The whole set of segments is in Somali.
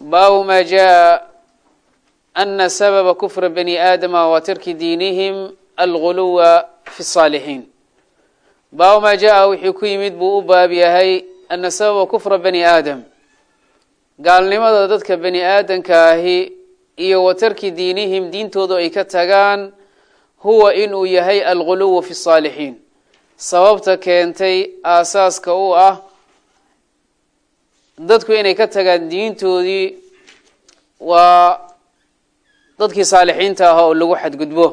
baabu ma jaa ana sababa kufra bani aadama wa tarki diinihim alguluwa fi saalixiin baabu maa jaa wuxuu ku yimid buu u baab yahay ana sababa kufra bani aadam. Gaalnimada dadka bani aadanka ahi iyo wa tarki diinihim diintoodu ay ka tagaan huwa inuu yahay alguluwu fi saalixiin sababta keentay aasaaska u ah dadku inay ka tagaan diintoodii waa dadkii saalixiinta ahaa oo lagu xadgudbo.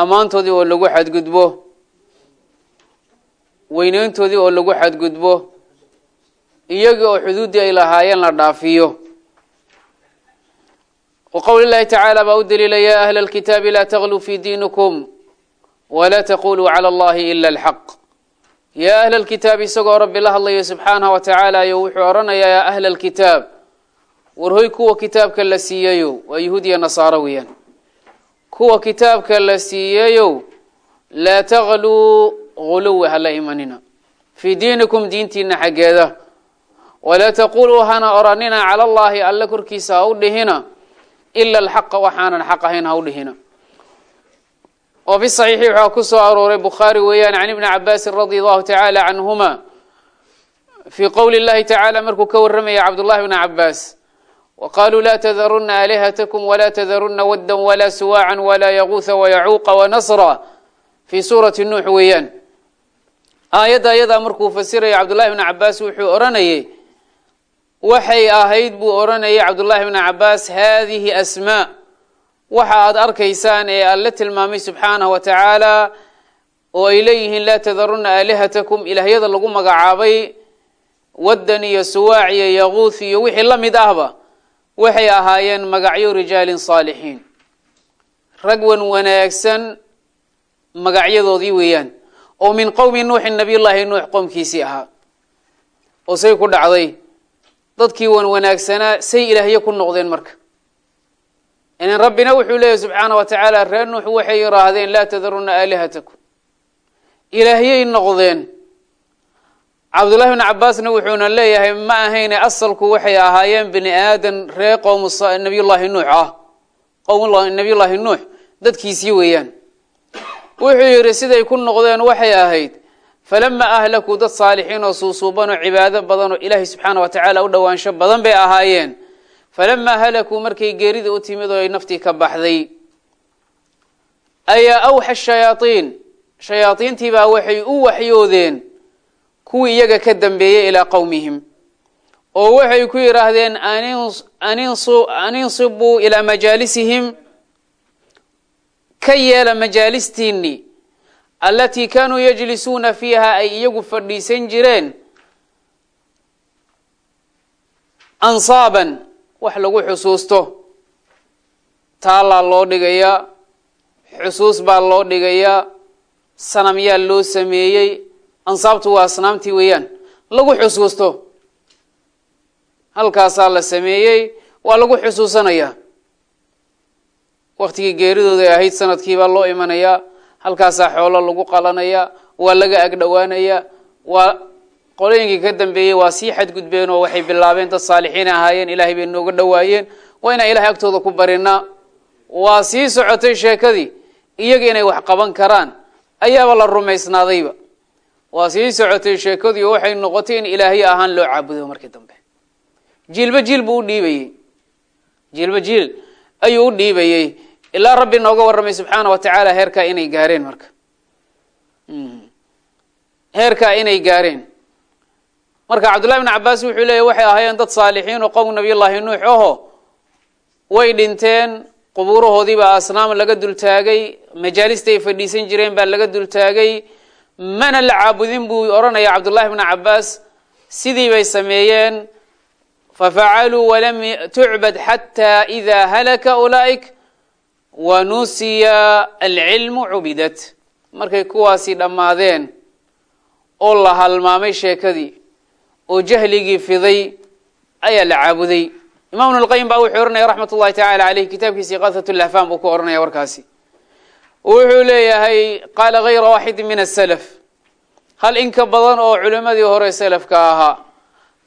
Ammaantoodii oo lagu xadgudbo. Weyneyntoodii oo lagu xadgudbo. Iyagii oo xuduuddii ay lahaayeen la dhaafiyo. Wa qowli llahi tacaala baa u daliila ya ahla alkitaabi laa tagluu fi diinikum wla taquluu clى allahi ila alxaq yaa ahla alkitaab isagoo rabbi la hadlayo subxaanaه wa tacaala yo wuxuu odhanayaa yaa ahla alkitaab warhoy kuwa kitaabka la siiyayo waa yahuud iyo nasaaro weeyaan. Kuwa kitaabka la siiyayow laa tagluu guluwa hala imanina. Fii diinikum diintiina xaggeeda. Walaa taquluu hana oranina cala allahi alle korkiisa ha u dhihina ila alxaqa waxaanan xaq ahayn ha u dhihina oo fi saxiixi waxaa ku soo arooray bukhaari weeyaan can ibni cabaasin radi allahu tacaala canhuma fii qowli llahi tacaala markuu ka warramaya cabdullahi bni cabaas wa qaluu laa tadaruna aalihatakum walaa tadaruna waddan walaa suwaacan walaa yaguuha wayacuuqa wanasra fii suurati nuux weeyaan aayadda ayadaa markuu fasiraya cabdullahi bni cabaas wuxuu odhanayay waxay ahayd buu odhanayay cabdullahi bni cabaas hadihi asmaa waxa aad arkaysaan ee alle tilmaamay subxaanahu wa tacaala oo ay leeyihiin laa tadaruna aalihatakum. Ilaahyada lagu magacaabay waddan iyo suwaac iyo yaguuth iyo wixii la mid ahba waxay ahaayeen magacyo rijaalin saalixiin. Rag wan wanaagsan magacyadoodii weeyaan. Oo min qowmi nuuxin nabiy llaahi nuux qoomkiisii ahaa. Oo say ku dhacday dadkii wan wanaagsanaa say ilaahyo ku noqdeen marka in rabbina wuxuu leeyahy subxaana wa tacaala reer nuux waxay yidhaahdeen laa tadaruna aalihatakum ilaahyay noqdeen cabdullahi bni cabaasna wuxuuna leeyahay ma ahayne asalku waxay ahaayeen bini aadan reer qowm nabiyullaahi nuux ah qowm nabiyullaahi nuux dadkiisii weeyaan wuxuu yidhi siday ku noqdeen waxay ahayd falama ahlakuu dad saalixiin oo suusuuban oo cibaado badan oo ilaahay subxaana wa tacaala u dhowaansho badan bay ahaayeen falamaa halakuu markay geerida u timid oo ay naftii ka baxday ayaa awxa shayaaiin shayaadiintii baa waxay u waxyoodeen kuwii iyaga ka dambeeyey ilaa qowmihim oo waxay ku yidhaahdeen aninsibuu ilaa majaalisihim ka yeela majaalistiinni allatii kaanuu yajlisuuna fiiha ay iyagu fadhiisan jireen ansaaban wax lagu xusuusto. Taallaa loo dhigayaa xusuus baa loo dhigayaa sanamyaa loo sameeyey ansaabtu waa asnaamtii weeyaan. Lagu xusuusto. Halkaasaa la sameeyey waa lagu xusuusanayaa. Waktigii geeridooday ahayd sanadkiibaa loo imanayaa halkaasaa xoolo lagu qalanayaa waa laga agdhowaanayaa waa qolooyinkii ka dambeeyey waa sii xadgudbeen oo waxay bilaabeen dad saalixiin ahaayeen. Ilaahay bay nooga dhowaayeen. Waa inaan ilahay agtooda ku barinaa waa sii socotay sheekadii. Iyaga inay wax qaban karaan. Ayaaba la rumaysnaadayba. Waa sii socotay sheekadii oo waxay noqotay in ilaahyo ahaan loo caabudo markii dambe. Jiilba jiil buu u dhiibayey. Jiilba jiil ayuu u dhiibayey. Ilaa rabbi nooga warramay subxaana wa tacaala heerkaa inay gaareen marka. Heerkaa inay gaareen marka cabdullahi bn cabaas wuxuu leeyahy waxay ahaayeen dad saalixiin oo qowm nabiyullaahi nuux. Aho way dhinteen qubuurahoodii baa asnaam laga dultaagay majaalista ay fadhiisan jireen baa laga dultaagay. Mana la caabudin buu odhanaya cabdullahi bn cabaas sidii bay sameeyeen. Fafacaluu walam tucbad xata ida halaka ulaa'ik wa nusiya alcilmu cubidat markay kuwaasi dhammaadeen oo la halmaamay sheekadii oo jahligii fiday ayaa la caabuday. Imam ibn lqayim baa wuxuu ohanaya raxmat ullahi tacala aleyh kitaabkiisi qadat lahfam buu ku ohanaya warkaasi. Wuxuu leeyahay qaala gayra waaxidi min asalaf hal in ka badan oo culimmadii hore salafka ahaa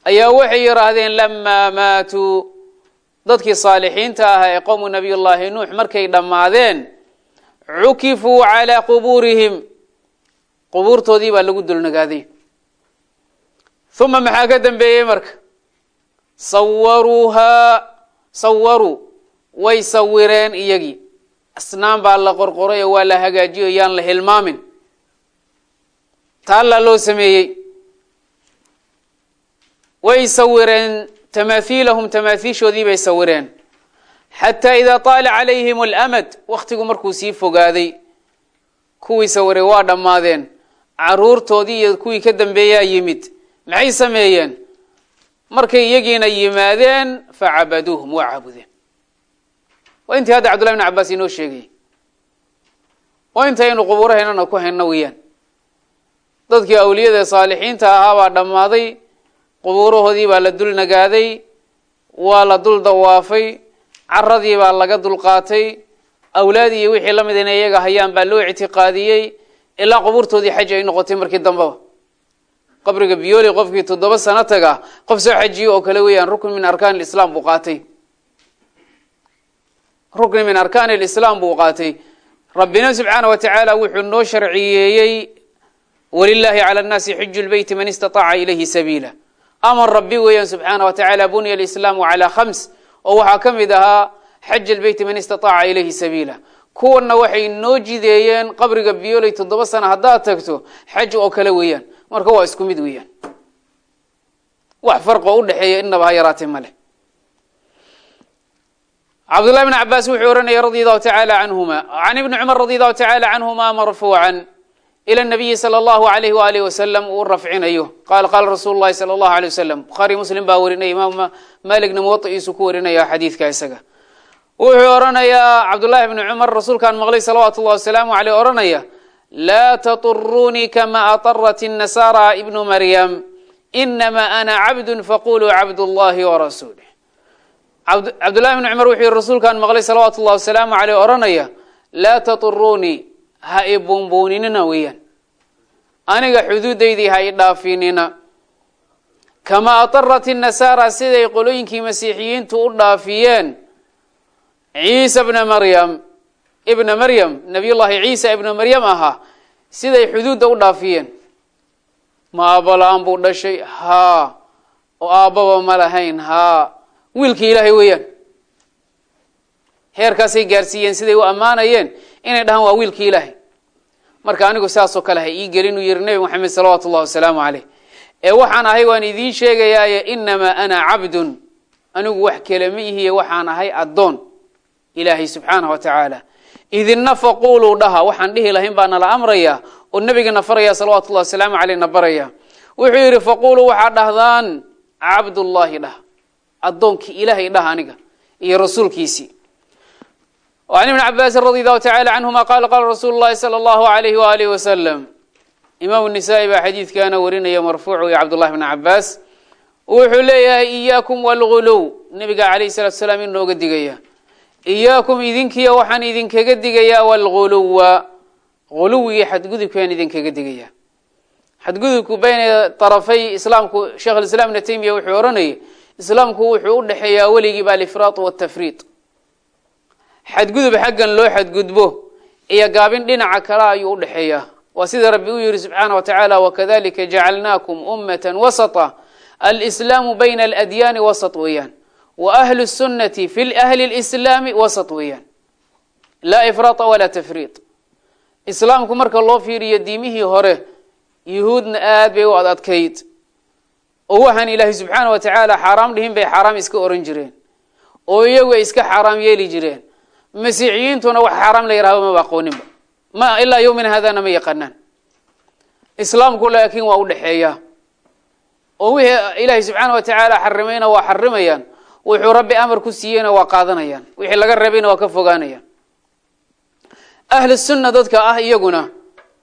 ayaa waxay yidhaahdeen lamaa maatuu dadkii saalixiinta ahaa ee qowmu nabiy llahi nuux markay dhammaadeen cukifuu calaa qubuurihim. Qubuurtoodii baa lagu dulnagaaday uma maxaa ka dambeeyey marka? Sawaruuhaa sawaruu way sawireen iyagii. Asnaam baa la qorqoray oo waa la hagaajiyo yaan la hilmaamin. Taallaa loo sameeyey. Way sawireen tamaathiilahum tamaathiishoodii bay sawireen. Xataa idaa taala calayhim alamad waktigu markuu sii fogaaday kuwii sawiray waa dhammaadeen. Caruurtoodii iyo kuwii ka dambeeyaa yimid maxay sameeyeen? Markay iyagiina yimaadeen facabaduuhum waa caabudeen. Waa intii hadda cabdullahi bn cabaas inoo sheegayay waa intaynu qubuuraheennana ku hayno weeyaan dadkii awliyada saalixiinta ahaa baa dhammaaday qubuurahoodii baa la dul nagaaday waa la dul dawaafay caradii baa laga dulqaatay awlaadii iyo wixii la mid inay iyaga hayaan baa loo ictiqaadiyey ilaa qubuurtoodii xaj ay noqotay markii dambeba qabriga biyoli qofkii toddoba sano taga qof soo xajiyo oo kale weeyaan rukn min arkaan lislaam buu qaatay. Rukni min arkaan lislaam buu qaatay. Rabbina subxaana wa tacaala wuxuu noo sharciyeeyey walilahi cala nnaasi xiju lbeyti man istaطaaca ilayhi sabiila. Amar rabbi weeyaan subxaana wa tacaala bunya alislaamu calaa khams oo waxaa ka mid ahaa xaj albeyti man istaطaaca ilayhi sabiila. Kuwana waxay noo jideeyeen qabriga biyoley toddoba sano haddaad tagto xaj oo kale weeyaan marka waa isku mid weeyaan. Wax farqoo u dhexeeya innaba ha yaraatee maleh cabdullahi bn cabaas wuxuu ohanaya radi allahu tacaala canhuma. Can ibni cumar radi allahu tacaala canhuma marfuucan ila nabiyi sala allahu alayh waalih wasalam uu rafcinayo. Qaala qaala rasuulu lahi sala allahu alay wasalam bukhaari muslim baa warinaya imaam malikna muwaaiisu ku warinaya xadiidka isaga. Wuxuu odhanayaa cabdullahi bni cumar rasuulkaan maqlay salawaatu wasalaamu aleyh odhanaya laa taطurunii kama aطarat الnasara ibnu maryam inama ana cabdu faquluu cabd llahi warasuulih cabdullahi bni cumar wuxuu yihi rasuulkaan maqlay salawaatu llahi wasalaamu aleyh oranaya laa taطurunii ha i buunbuuninina weeyaan aniga xuduudaydii ha i dhaafinina kama atarat الnasaara siday qolooyinkii masiixiyiintu u dhaafiyeen ciisa bna maryam ibna maryam nabiy llahi ciisa ibna maryam ahaa siday xuduudda u dhaafiyeen. Ma aabala-aan buu dhashay haa. Oo aabbaba ma lahayn haa. Wiilkii ilaahay weeyaan. Heerkaasay gaarsiiyeen siday u ammaanayeen inay dhahaan waa wiilkii ilaahay. Marka anigu saasoo kale ha ii gelin uu yihi nebi moxamed salawaatu ullahi wasalaamu caleyh ee waxaan ahay waan idiin sheegayaaye inamaa ana cabdun. Anigu wax kale ma ihiye waxaan ahay addoon. Ilaahay subxaanah wa tacaala idinna faquuluu dhaha waxaan dhihi lahayn baa nala amraya oo nebigana faraya salawatullah wasalaamu caleyhna baraya. Wuxuu yidhi faquuluu waxaa dhahdaan cabdullaahi dhah addoonkii ilaahay dhah aniga iyo rasuulkiisii. An ibni cabaasin radi allahu tacala canhuma qaala qaala rasuulu lahi sala allahu alayhi waalihi wasalam imaamu nisaa-i baa xadiidkaana warinaya marfuucu iyo cabdullahi bni cabaas wuxuu leeyahay iyaakum walguluw nebiga alayhi salatu salaam inooga digaya iyaakum idinkiya waxaan idinkaga digayaa walguluwa guluwigii xadgudubki baan idinkaga digayaa xadgudubku bayna arafay islaamku sheekh islam ibn taymiya wuxuu odhanayay islaamku wuxuu u dhexeeyaa weligii baa alifraat watafriid xadgudub xaggan loo xadgudbo iyo gaabin dhinaca kale ayuu u dhexeeyaa. Waa sida rabbi u yihi subxaana wa tacaala wakadalika jacalnaakum ummata wasata. Alslaamu bayna aladyaani wasat weeyaan wa ahlu sunnati fi ahli lislaami wasat weeyaan laa ifraata walaa tafriid islaamku marka loo fiiriyo diimihii hore yuhuudna aad bay u ad adkayd oo waxaan ilaahay subxaana wa tacaala xaaraam dhihin bay xaaraam iska oran jireen oo iyagu iska xaaraam yeeli jireen masiixiyiintuna wax xaaraam la yihahdo maba aqooninba ma ilaa yowmina hadana ma yaqaanaan islaamku laakiin waa u dhexeeya oo wixii ilaahay subxaana wa tacaala xarimayna waa xarimayaan wuxuu rabbi amar ku siiyeyna waa qaadanayaan. Wixii laga rebayna waa ka fogaanayaan. Ahlu sunna dadka ah iyaguna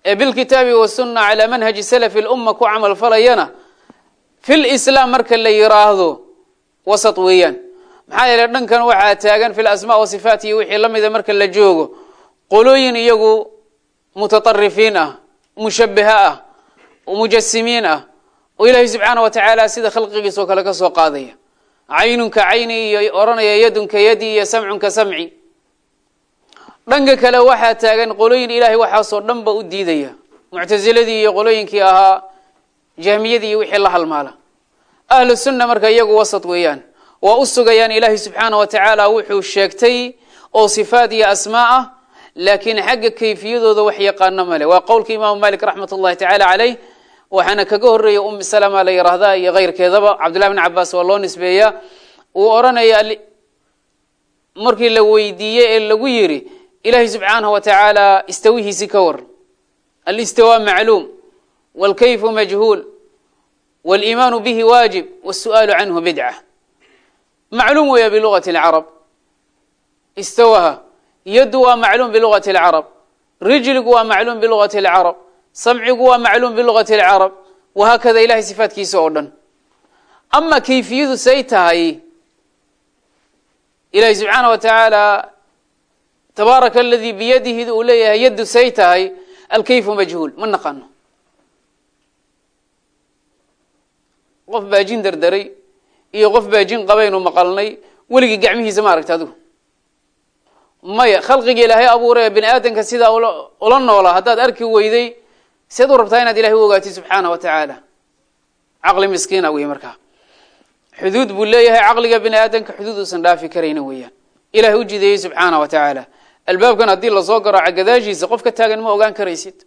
ee bilkitaabi wasunna calaa manhaji salafi lumma ku camal falayana fil islaam marka la yiraahdo wasat weeyaan. Maxaa yeele dhankan waxaa taagan fil asmaa wa sifaat iyo wixii la mida marka la joogo. Qolooyin iyagu mutaطarifiin ah mushabiha ah mujasimiin ah oo ilaahay subxaana wa tacaala sida khalqigiis oo kale ka qaadaya caynunka cayni iyo odhanaya yadunka yadi iyo samcunka samci. Dhanka kale waxaa taagan qolooyin ilaahay waxaasoo dhan ba u diidaya. Muctasiladii iyo qolooyinkii ahaa jahmiyadii iyo wixii la halmaala. Ahlu sunna marka iyagu wasat weeyaan. Waa u sugayaan ilaahay subxaana wa tacaala wuxuu sheegtay oo sifaat iyo asmaa ah laakiin xagga kayfiyadooda wax yaqaano male waa qowlka imaamu malik raxmat ullahi tacaala caleyh waxaana kaga horeeya umi salama la yiraahda iyo keyrkeedaba cabdullahi bn cabaas waa loo nisbeeyaa uu odhanaya markii la weydiiyey ee lagu yiri ilahay subxaanahu wa tacaala istawihiisi ka war alistiwa macluum wاlkayfu majhuul wاliimaanu bihi waajib wاsu'aalu canhu bidca macluum weya bilugati اlcarab istawaha yaddu waa macluum bilugati اlcarab rijligu waa macluum bilugati اlcarab samcigu waa macluum bilugati اlcarab wahaakada ilahay sifaatkiisa oo dhan. Ama kayfiyadu say tahay ilahi subxaana wa tacaala tabaaraka aladii biyadihi uu leeyahay yaddu say tahay alkayfu majhuul ma naqano qof baa jin derderay iyo qof baa jin qabaynu maqalnay weligii gacmihiisa ma aragta adigu maya khalqiga ilaahay abuuraya bini aadamka sidaa ula noolaa haddaad arki weyday seed u rabtaa inaad ilahay u ogaatid subxaana wa tacaala caqli miskiina wey markaa xuduud buu leeyahay caqliga bini aadamka xuduud uusan dhaafi karayna weeyaan ilahay u jideeyey subxaana wa tacaala albaabkan haddii la soo garaaco gadaashiisa qof ka taagan ma ogaan karaysid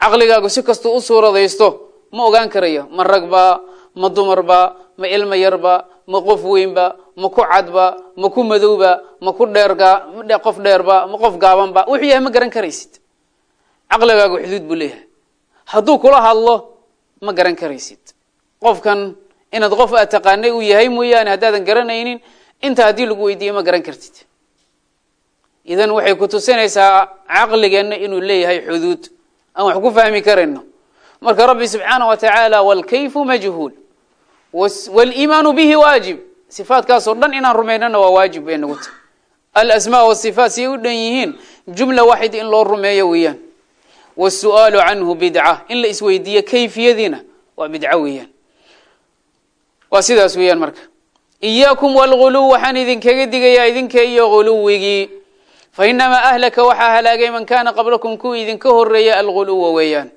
caqligaagu si kastuu u suuradaysto ma ogaan karayo ma ragba ma dumarba ma ilmo yarba ma qof weynba ma ku cadba ma ku madowba ma ku dheerga qof dheerba ma qof gaabanba wuxuu yahay ma garan karaysid caqligaagu xuduud buu leeyahay. Hadduu kula hadlo ma garan karaysid. Qofkan inaad qof aad taqaanay uu yahay mooyaane haddaadan garanaynin inta haddii lagu weydiiye ma garan kartid. Idan waxay ku tusinaysaa caqligeenna inuu leeyahay xuduud. Aan wax ku fahmi karayno. Marka rabbi subxaana wa tacaala wاlkayfu majhuul. Wاliimaanu bihi waajib. Sifaatkaasoo dhan inaan rumaynana waa waajib bay nagu tahay. Alasmaa wasifaat siay u dhan yihiin. Jumla waaxid in loo rumeeyo weeyaan wاsu'aalu canhu bidca. In la isweydiiyo kayfiyadiina waa bidco weeyaan. Waa sidaas weeyaan marka. Iyaakum wاlguluw waxaan idinkaga digayaa idinka iyo guluwigii fainamaa ahlaka waxaa halaagay man kana qablakum kuwii idinka horreeya alguluwa weeyaan.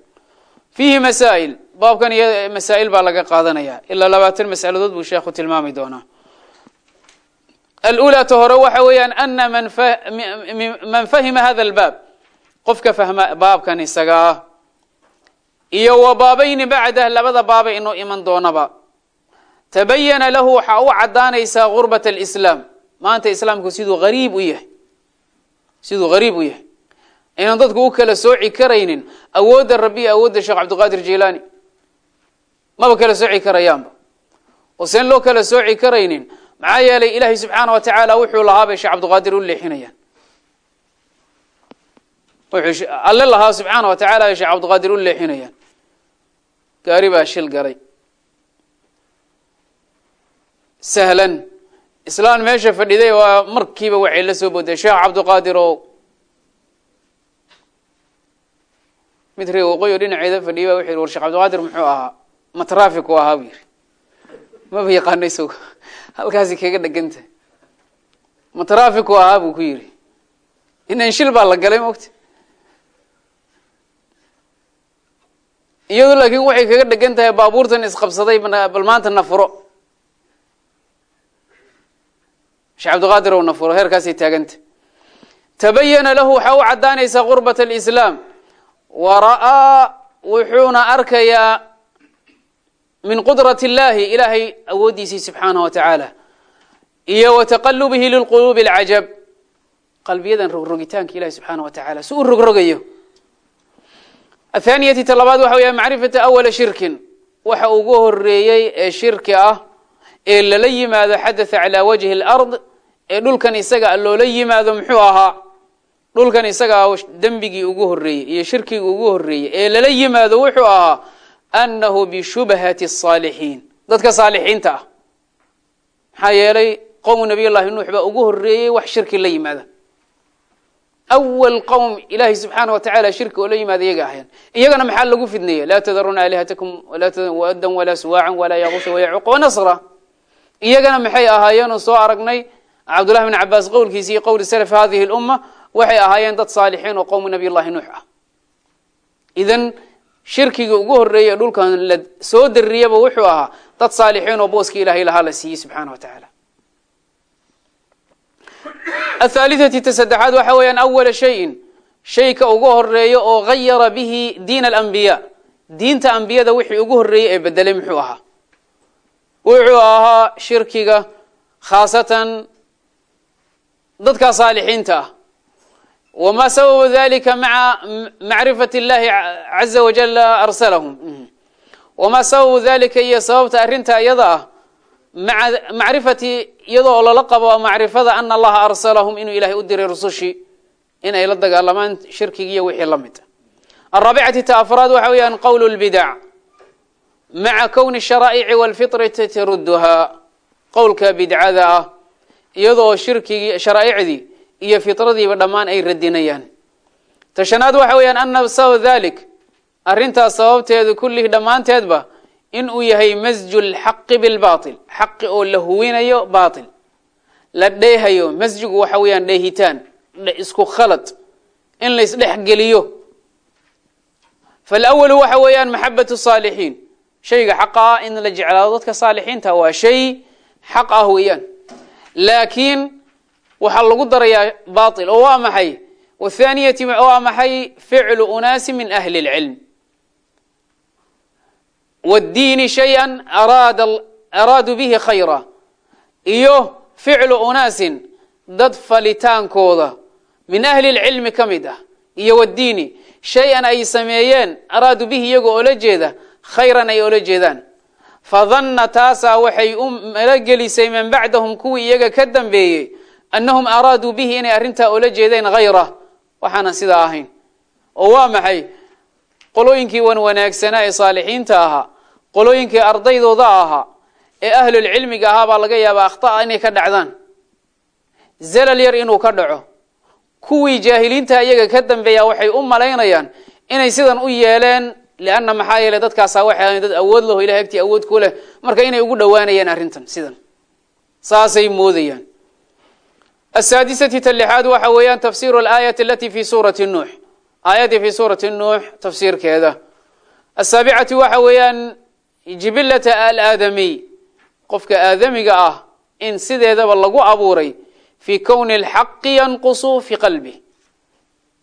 Fiihi masaa'il. Baabkan iyo masaa'il baa laga qaadanaya. Ilaa labaatan mas'aladood buu sheekhu tilmaami doonaa. Alulaa ta hore waxa weeyaan ana man fahima hada albaab qofka fahma baabkan isaga ah. Iyo wa baabayni bacdah labada baaba inuu iman doonaba. Tabayana lahu waxaa u caddaanaysaa gurbat alislaam. Maanta islaamku siduu gariib u yahay. Siduu gariib u yahay. Inaan dadku u kala sooci karaynin awoodda rabbi iyo awoodda sheekh cabdiqaadir jilani maba kala sooci karayaanba. Oo seen loo kala sooci karaynin maxaa yeelay ilaahay subxaana wa tacaala wuxuu lahaa bay sheekh cabdiqaadir u leexinayaan alle lahaa subxaana wa tacala bay sheekh cabdiqaadir u leexinayaan. Gaari baa shil galay sahlan. Islaan meesha fadhiday waa markiiba waxay la soo booday sheekh cabdiqaadir oo mid ree waqooyi o dhinaceeda fadhiya ba wuxu yidhi war sheekh cabdiqaadir muxuu ahaa ma traffic u ahaa buu yidhi. Maba yaqaano halkaasi kaga dheganta. Ma traffic u ahaa buu ku yidhi. Inan shil baa la galay mogta iyadu laakiin waxay kaga dhegan tahay baabuurtan isqabsaday bal maanta na furo sheekh cabdiqaadir ow na furo heerkaasay taaganta. Tabayana lahu waxaa u caddaanaysaa qurbat alislaam. Wa ra'aa wuxuuna arkayaa min qudrat illahi ilaahay awooddiisii subxaanahu wa tacaala iyo wa taqalubihi lilquluubi alcajab. Qalbiyadan rogrogitaanka ilahi subxaana wa tacala si u rogrogayo athaaniyati talabaad waxa weya macrifata awala shirkin. Waxa ugu horeeyey ee shirki ah ee lala yimaado xadatha calaa wajhi alard ee dhulkan isaga a loola yimaado muxuu ahaa dhulkan isaga ah dembigii ugu horeeyey iyo shirkigii ugu horeeyey ee lala yimaado wuxuu ahaa annahu bishubhati asaalixiin dadka saalixiinta ah. Maxaa yeelay qowmu nabiy llahi nuux baa ugu horeeyey wax shirki la yimaada awal qowm ilaahay subxaana wa tacala shirki oo la yimaada iyaga ahayan iyagana maxaa lagu fidneeya laa tadaruna alihatakum wadan walaa suwaacan walaa yaqusa wayacuqa wanasra iyagana maxay ahaayeen oo soo aragnay cabdullahi bn cabaas qowlkiisi iyo qowli salaf hadihi lumma waxay ahaayeen dad saalixiin oo qowmu nabiy llahi nuux ah idan shirkigii ugu horeeyey ee dhulkan la soo dariyaba wuxuu ahaa dad saalixiin oo booskii ilahay lahaa la siiyey subxaana wa tacaala athaalithati ta saddexaad waxa weeyaan awala shayin. Shayka ugu horeeyo oo gayara bihi diin alambiya diinta ambiyada wixii ugu horeeyey ee bedelay muxuu ahaa? Wuxuu ahaa shirkiga khaasatan dadka saalixiinta. Ah wma sababu dalika maca macrifat اllahi caza wajala arsalahum? Wama sababu dalika iyo sababta arrinta iyada ah macrifatii iyadoo lala qabo macrifada ana allaha arsalahum inuu ilaahay u diray rusushii inay la dagaalamaan shirkigiiyo wixii la mid. A araabicati ta afraad waxa weyaan qowl lbidac maca kowni sharaa'ici walfitrati taruduhaa qowlka bidcada ah iyadoo shirkigii sharaa'icdii iyo fitradiiba dhammaan ay radinayaan. Ta shanaad waxa weeyaan ana sabab dalik arrintaas sababteedu kullihii dhammaanteedba in uu yahay masju lxaqi bilbail xaqi oo la huwinayo bail la dheehayo masjigu waxa weeyaan dheehitaan isku khalad in la isdhex geliyo. Faalawalu waxa weeyaan maxabat saalixiin. Shayga xaqa ah in la jeclaado dadka saalixiinta waa shay xaq ah weeyaan. Laakiin waxaa lagu darayaa bail oo waa maxay? Wathaniyati waa maxay? Ficlu unaasi min ahli اlcilm wاddiini shaya araaduu bihi khayra iyo ficlu unaasin dad falitaankooda min ahli اlcilmi ka mid ah iyo wddiini shay-an ay sameeyeen araaduu bihi iyagoo oola jeeda khayran ay oola jeedaan fadanna taasaa waxay u malagelisay man bacdahum kuwii iyaga ka dambeeyey annahum araaduu bihi inay arrintaa oola jeedeen hayra waxaanan sidaa ahayn oo waa maxay qolooyinkii wan wanaagsanaa ee saalixiinta ahaa qolooyinkii ardaydooda ahaa ee ahlulcilmiga ahaa laga yaabaa akhtaa inay ka dhacdaan. Zalal yar inuu ka dhaco. Kuwii jaahiliinta iyaga ka dambeeya waxay u malaynayaan inay sidan u yeeleen lianna maxaa yeeley dadkaasaa waxay ahayn dad awood laho ilahay agtii awood ku leh. Marka inay ugu dhowaanayaan arrintan sidan. Saasay moodayaan. Asaadisati ta waxa weeyaan tafsiru alaayati alati fi suurati nuux. Aayaddii fi suurati nuux tafsiirkeeda. Asaabicati waxa weeyaan jibilata alaadamiy qofka aadamiga ah in sideedaba lagu abuuray fi kowni alxaqi yanqusu fi qalbi.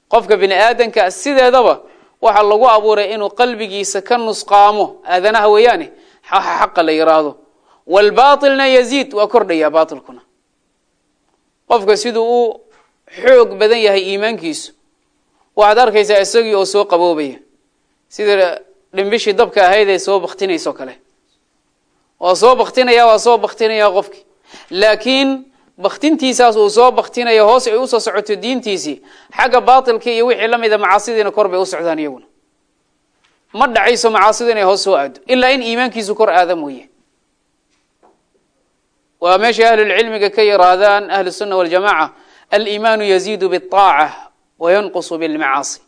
Qofka bini aadanka sideedaba waxaa lagu abuuray inuu qalbigiisa ka nusqaamo aadanaha weeyaane xaxa xaqa la yiraahdo. Waalbailna yaziid waa kordhayaa baailkuna qofka siduu u xoog badan yahay iimaankiisu waxaad arkaysaa isagii oo soo qaboobaya. Sida dhimbishii dabka ahayd ee soo baktinayso kale. Waa soo baktinaya waa soo baktinaya qofkii laakiin baktintiisaas uu soo baktinayo hoos ay u soo socoto diintiisii xagga baatilkii iyo wixii la mida macaasidiina kor bay u socdaan iyaguna. Ma dhacayso macaasidu inay hoos soo aado ilaa in iimaankiisu kor aada mooye. Waa meeshay ahlulcilmiga ka yiraahdaan ahlu sunna waljamaca aliimaanu yaziidu biaaca wa yanqusu bilmacaasi.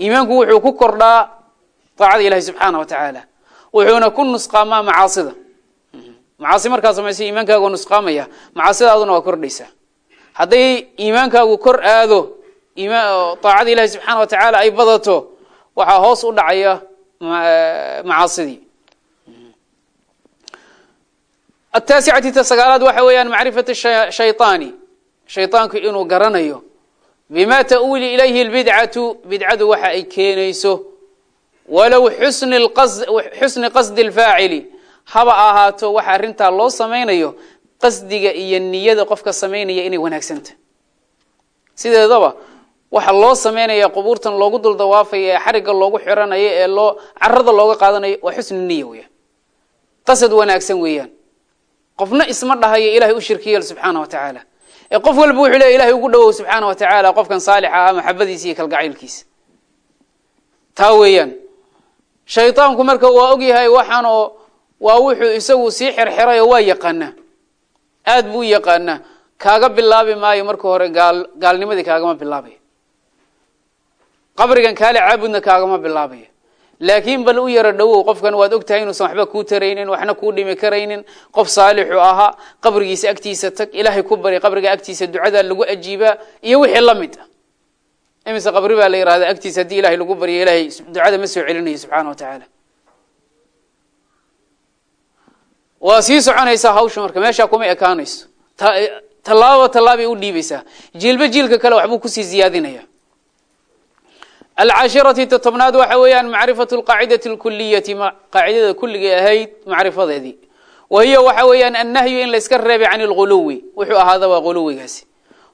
Iimaanku wuxuu ku kordhaa aacada ilahi subxaana wa tacaala wuxuuna ku nusqaamaa macaasida macaasi markaa samaysa iimaankaagu nusqaamaya macaasidaaduna waa kordhaysaa hadday iimaankaagu kor aado aacada ilahi subxaana wa tacaala ay badato waxaa hoos u dhacaya macaasidii ataasicati ta sagaalaad waxa weeyaan macrifatu shayطaani shayطaanku inuu garanayo bima ta'uuli ilayhi اlbidcatu bidcadu waxa ay keenayso walow xusni qasdi اlfaacili haba ahaato waxa arrintaa loo samaynayo qasdiga iyo niyada qofka samaynaya inay wanaagsanta. Sideedaba waxa loo samaynaya qubuurtan loogu dul dawaafaya ee xarigga loogu xiranayo ee loo carada looga qaadanayo waa xusnu niya weeyaan qasad wanaagsan weeyaan. Qofna isma dhahayo ilahay u shirkiyeel subxaana wa tacaala ee qof walba wuxuu leeya ilahay ugu dhawow subxaana wa tacaala qofkan saalixa ah maxabadiisa iyo kalgacaylkiisa taa weeyaan shaydaanku marka waa ogyahay waxaanoo waa wuxuu isagu sii xirxiray oo waa yaqaanaa aad buu yaqaanaa kaaga bilaabi maayo marka hore gaal gaalnimadii kaagama bilaabayo qabrigan kaale caabudna kaagama bilaabayo laakiin bal u yaro dhowow qofkan waad ogtahay inuusan waxba kuu taraynin waxna kuu dhimi karaynin. Qof saalixu ahaa qabrigiisa agtiisa tag ilaahay ku bari qabriga agtiisa ducadaa lagu ajiibaa iyo wixii la mid ah imise qabri baa la yihahda agtiisa haddii ilahay lagu baryo ilahay ducada ma soo celinayo subxaana wa tacaala waa sii soconaysaa hawsha marka meeshaa kuma ekaanayso. Tallaababa tallaabay u dhiibaysaa. Jiilba jiilka kale waxbuu ku sii ziyaadinaya alcaashirati ta tobnaad waxa weeyaan macrifatu lqaacidati lkuliyati qaacidada kulligay ahayd macrifadeedii. Wa hiya waxa weeyaan annahyu in layska reebay can lguluwi wuxuu ahaada waa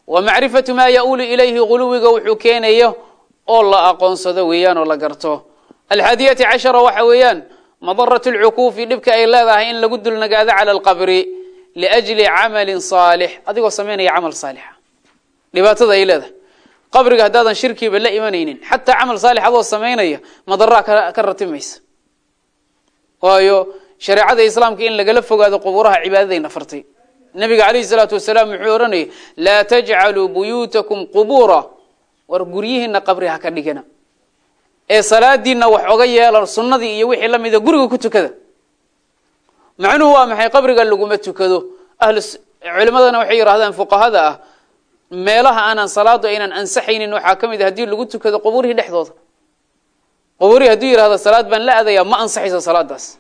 wa macrifatu maa ya-uulu ilayhi guluwiga wuxuu keenayo oo la aqoonsado weeyaan oo la garto. Alxaadiyati cashara waxa weeyaan madarat lcukuufi dhibka ay leedahay in lagu dulnagaado cala alqabri liajli camalin saalix. Adigoo samaynaya camal saalixa. Dhibaatada ay leedahay. Qabriga haddaadan shirkiiba la imanaynin xataa camal saalix adoo samaynaya madaraa ka ratimaysa. Waayo shareecada islaamka in lagala fogaado qubuuraha cibaadadayna fartay nabiga calayhi salaatu wasalaam wuxuu odhanayay laa tajcaluu buyuutakum qubuura. War guryihiina qabri ha ka dhigana. Ee salaadiina wax oga yeela sunnadii iyo wixii lamida guriga ku tukada. Macnuhu waa maxay? Qabriga laguma tukado. Ahlu culimadana waxay yidhahdaan fuqahada ah meelaha aanan salaadu aynan ansaxaynin waxaa ka mid a haddii lagu tukado qubuurihii dhexdooda. Qubuurihii hadduu yihahdo salaad baan la aadayaa ma ansaxayso salaadaas.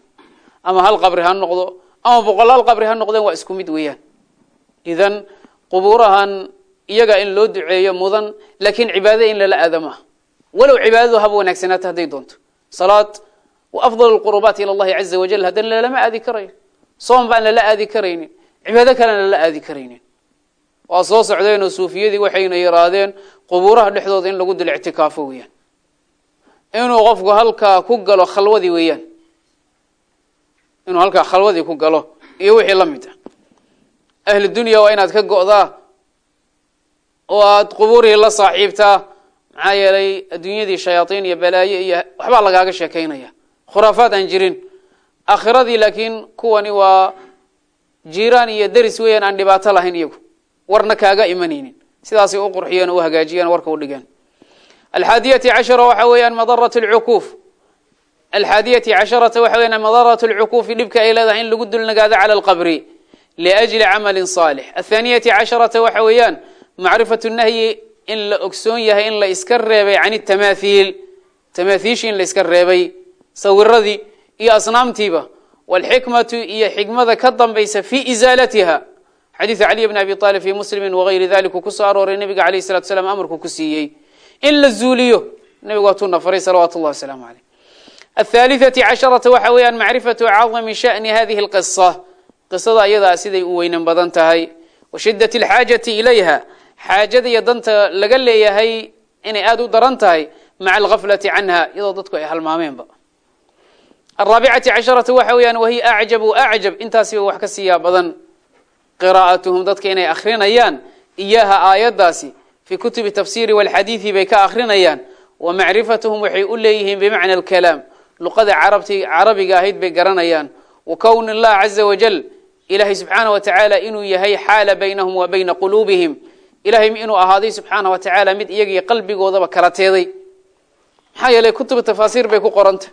Ama hal qabri ha noqdo ama boqolaal qabri ha noqdeen waa isku mid weeyaan idan qubuurahan iyaga in loo duceeyo mudan laakiin cibaadada in lala aada maaha walow cibaadadu haba wanaagsanaata hadday doonto. Salaad wa afdal lqurubaati ila allahi caza wajal haddana lalama aadi karayo soom baan lala aadi karaynin. Cibaado kalena lala aadi karaynin. Waa soo socdeenoo suufiyadii waxayna yidhaahdeen qubuuraha dhexdooda in lagu dilo ictikaafo weeyaan. Inuu qofku halkaa ku galo khalwadii weeyaan. Inuu halkaa khalwadii ku galo iyo wixii la mid ah ahlu dunya waa inaad ka go'daa oo aad qubuurihii la saaxiibtaa. Maxaa yeelay adduunyadii shayaatiin iyo balaayo iyo waxbaa lagaaga sheekaynaya khuraafaad aan jirin. Aakhiradii laakiin kuwani waa jiiraan iyo deris weeyaan aan dhibaato lahayn iyagu. Warna kaaga imanaynin. Sidaasay u qurxiyeen oo u hagaajiyeen warka u dhigeen alxaadiyati cashara waxa weeyaan madarat lcukuuf alxaadiyati casharata waxa weeyaan madarat lcukuufi dhibka ay leedahay in lagu dulnagaado cala alqabri liajli camalin saalix athaaniyati casharata waxa weeyaan macrifatu nahyi in la ogsoon yahay in la iska reebay can tamaathiil tamaathiishi in la iska reebay sawiradii iyo asnaamtiiba walxikmatu iyo xikmada ka dambaysa fi isaalatiha xadiidu caliy bn abi aalib fi muslimi wagayri dalik uu ku soo arooray nabiga alayh salatu slam amarku ku siiyey in la zuuliyo nabigu waatuu nafaray salawaatu llahi wasalaamu aleyh athaalithati casharata waxa weeyaan macrifatu cadami shani hadihi lqisa qisada ayadaa siday u weynan badan tahay. Wa shidat alxaajati ilayha xaajada iyo danta laga leeyahay inay aada u daran tahay maca algaflati canha iyadoo dadku ay halmaameenba. Araabicati casharata waxa weeyaan wahiya acjabu acjab intaasiba wax ka siiyaa badan. Qiraa'atuhum dadka inay akrinayaan iyaha aayaddaasi fii kutubi tafsiri walxadiidi bay ka akrinayaan wa macrifatuhum waxay u leeyihiin bimacna alkalaam luqada carabti carabiga ahayd bay garanayaan. Wa kown allah caza wajal ilaahay subxaana wa tacaala inuu yahay xaala baynahum wa bayna quluubihim. Ilahay inuu ahaaday subxaana wa tacaala mid iyagiyo qalbigoodaba kala teeday. Maxaa yeelay kutubu tafaasiir bay ku qoranta.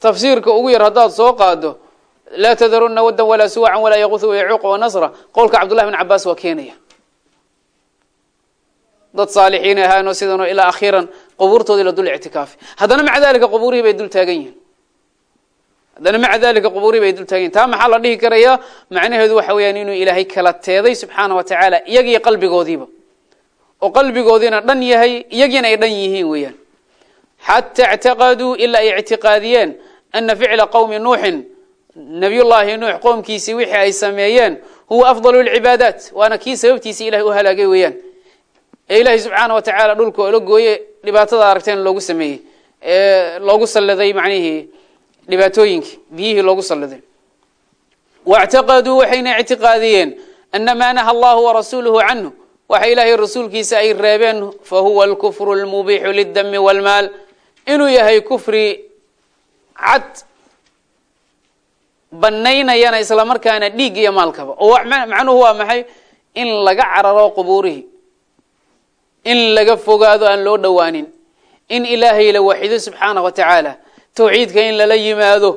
Tafsiirka ugu yar haddaad soo qaado laa tadaruna wadan walaa suwacan walaa yaquth wayacuuqa wanasra qowlka cabdullahi bn cabaas waa keenaya. Dad saalixiin ahaanoo sidanoo ilaa akhiiran qubuurtoodii la dul ictikaafi. Haddana maca dalika qubuurihii bay dul taagan yihiin haddana maca dalika qubuurihii bay dul taagan yihiin taa maxaa la dhihi karayaa macnaheedu waxa weeyaan inuu ilaahay kala teeday subxaana wa tacaala iyagiyo qalbigoodiiba. Oo qalbigoodiina dhan yahay iyagiina ay dhan yihiin weeyaan. Xata اctaqaduu ilaa ay ictiqaadiyeen ana ficla qowmi nuuxin nabiyullaahi nuux qoomkiisii wixii ay sameeyeen huwa afdal اlcibaadaat waana kii sababtiisii ilahay u halaagay weeyaan. Ee ilaahay subxaana wa tacaala dhulka ola gooye dhibaatada aragteen loogu sameeyey ee loogu salliday macnihii dhibaatooyinkii biyihii loogu salliday. Wاctaqaduu waxayna ictiqaadiyeen ana maa naha allahu warasuuluhu canhu. Waxa ilaahay rasuulkiisa ay reebeen fahuwa alkufru lmubiixu lidami wاlmaal inuu yahay kufri cad banaynayana islamarkaana dhiig iyo maalkaba oo macnuhu waa maxay? In laga cararo qubuurihii in laga fogaado aan loo dhowaanin. In ilaahay la waxido subxaanah wa tacaala tawxiidka in lala yimaado